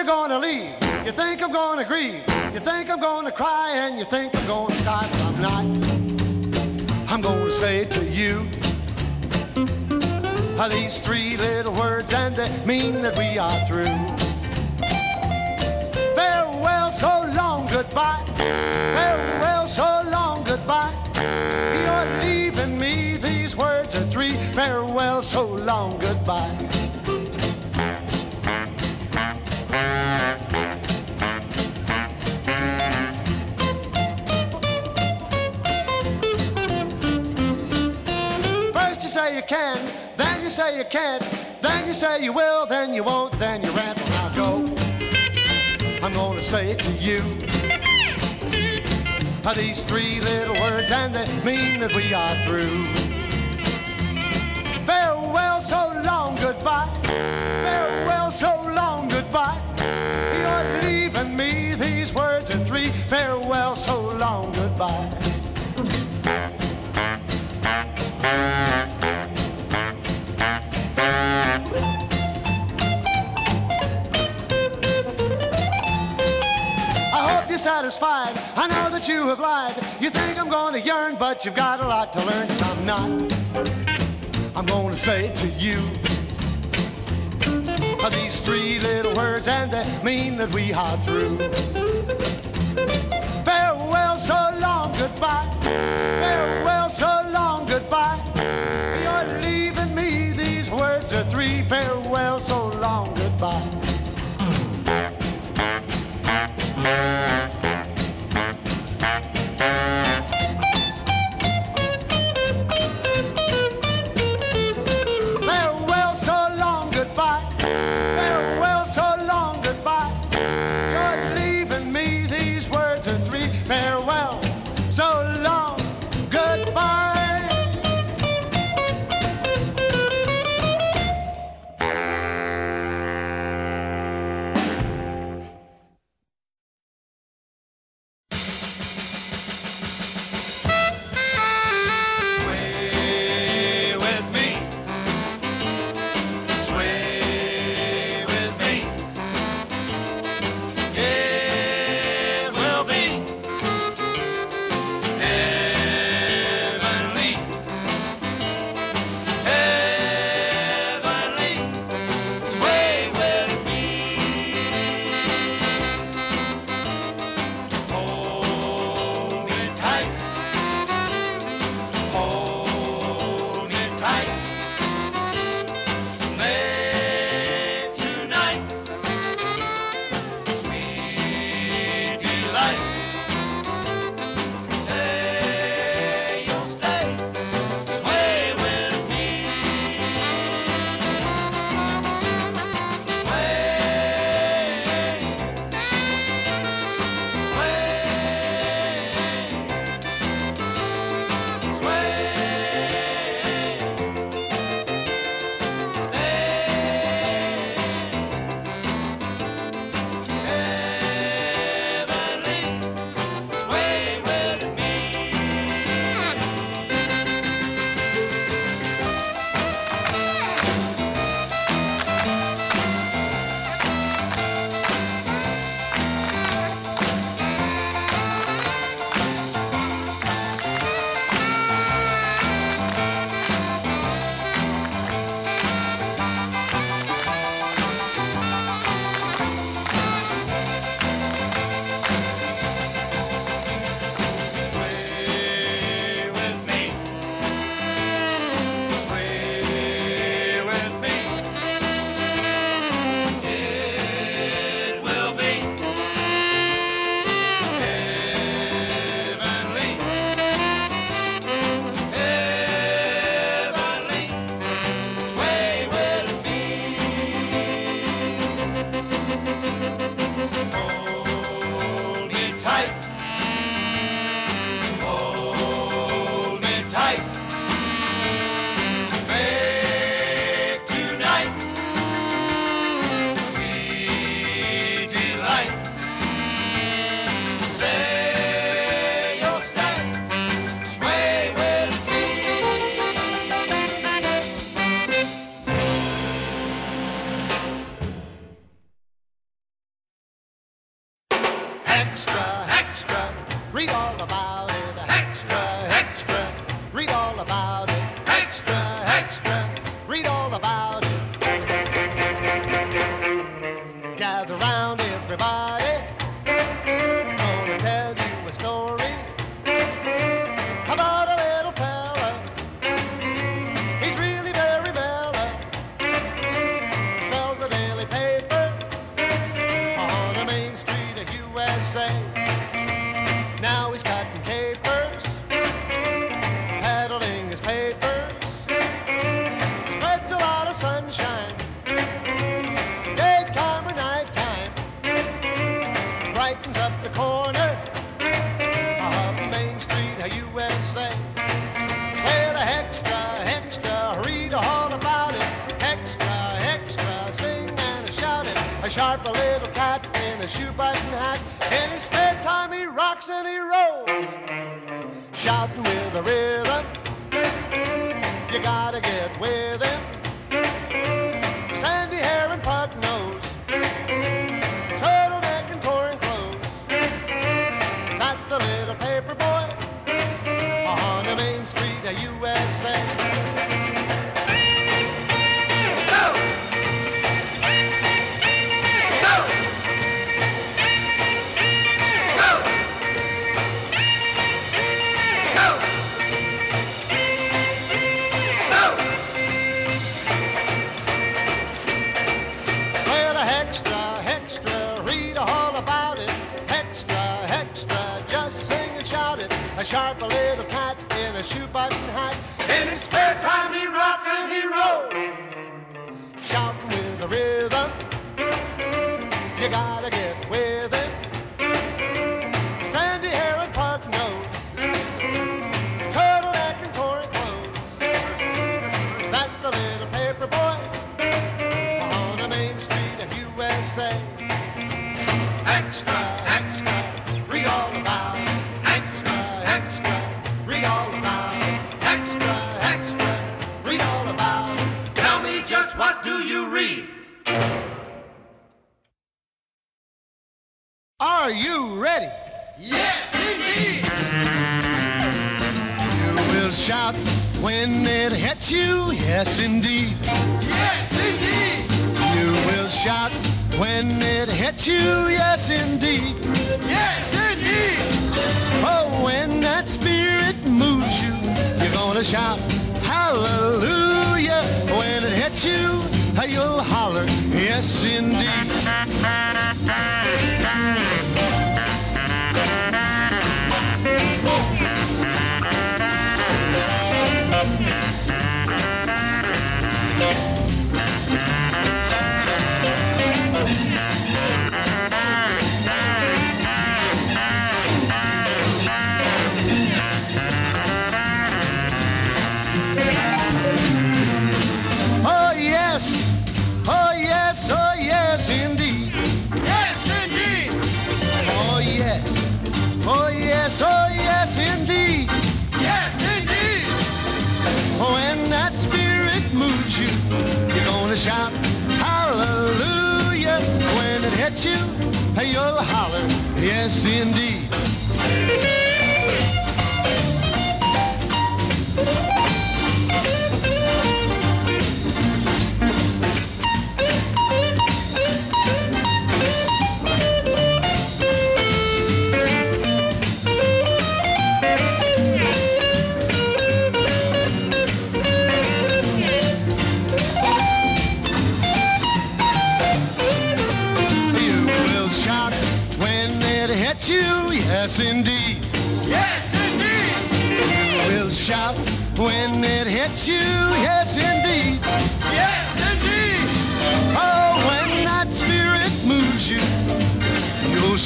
you're gonna leave. You think I'm gonna grieve. You think I'm gonna cry, and you think I'm gonna sigh, but I'm not. I'm gonna say to you. These three little words, and they mean that we are through. Farewell, so long, goodbye. Farewell, so long, goodbye. You're leaving me. These words are three. Farewell, so long, goodbye. Say you can, then you say you can't, then you say you will, then you won't, then you rant. Now go. I'm gonna say it to you. These three little words, and they mean that we are through. Farewell, so long, goodbye. Farewell, so long, goodbye. You're leaving me. These words are three. Farewell, so long, goodbye. Satisfied. I know that you have lied. You think I'm to yearn, but you've got a lot to learn. I'm not. I'm to say to you. These three little words, and they mean that we are through. Farewell, so long, goodbye. Farewell, so long, goodbye. You're leaving me. These words are three. Farewell, so long, goodbye. Thank you.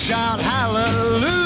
shout hallelujah.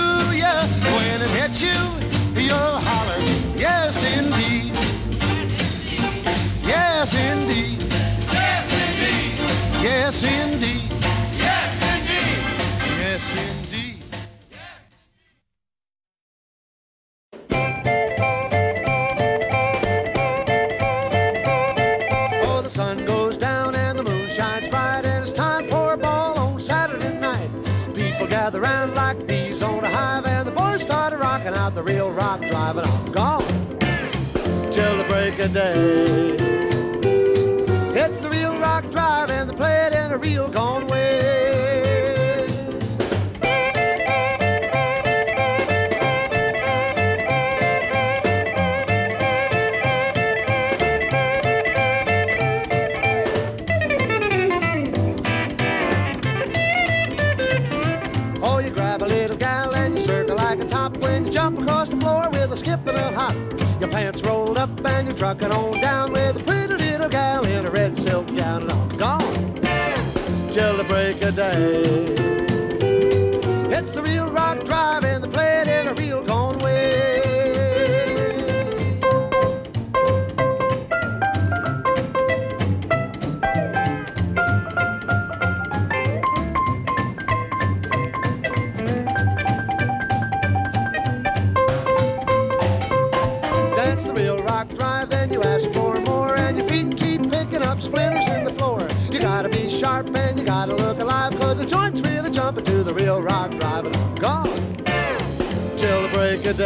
It's a real rock drive and they play it in a real gone way. Oh, you grab a little gal and you circle like a top when you jump across the floor with a skip and a hop. Your pants rolled up and trucking on down with a pretty little gal in a red silk gown and I'm gone till the break of day.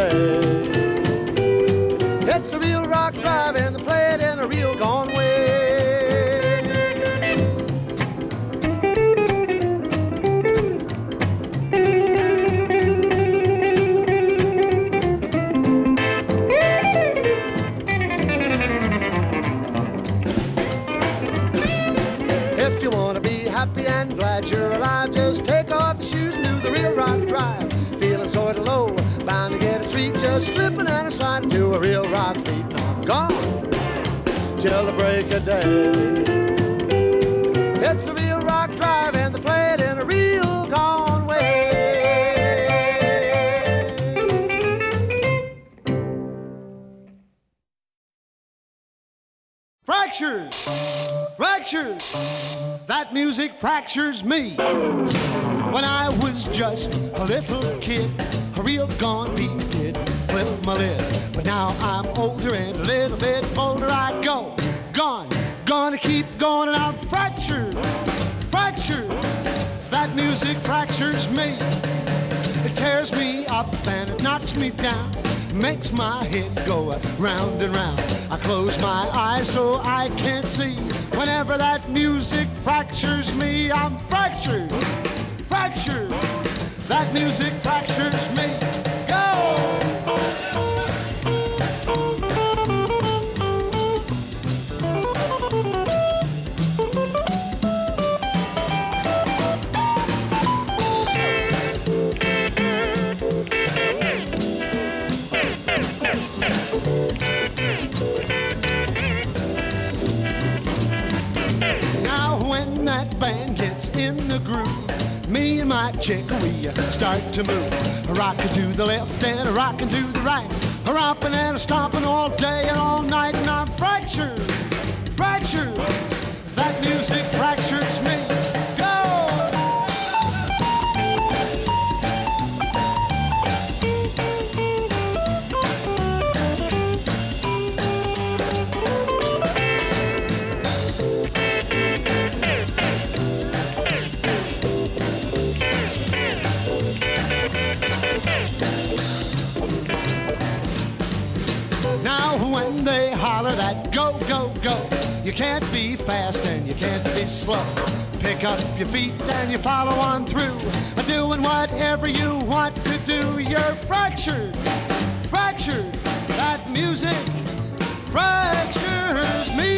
The till the break of day. It's the real rock drive and they play it in a real gone way. Fractures, fractures, that music fractures me. When I was just a little kid, a real gone beat did flip my lid. But now I'm older and a little bit bolder. I go, keep going, and I'm fractured, fractured. That music fractures me. It tears me up and it knocks me down. Makes my head go round and round. I close my eyes so I can't see. Whenever that music fractures me, I'm fractured, fractured. That music fractures me. Uh, start to move. A rockin' to the left and a rockin' to the right. A romping and stomping all day and all night, and I'm fractured, fractured. That music fractures me. You can't be fast and you can't be slow. Pick up your feet and you follow on through, doing whatever you want to do. You're fractured, fractured. That music fractures me.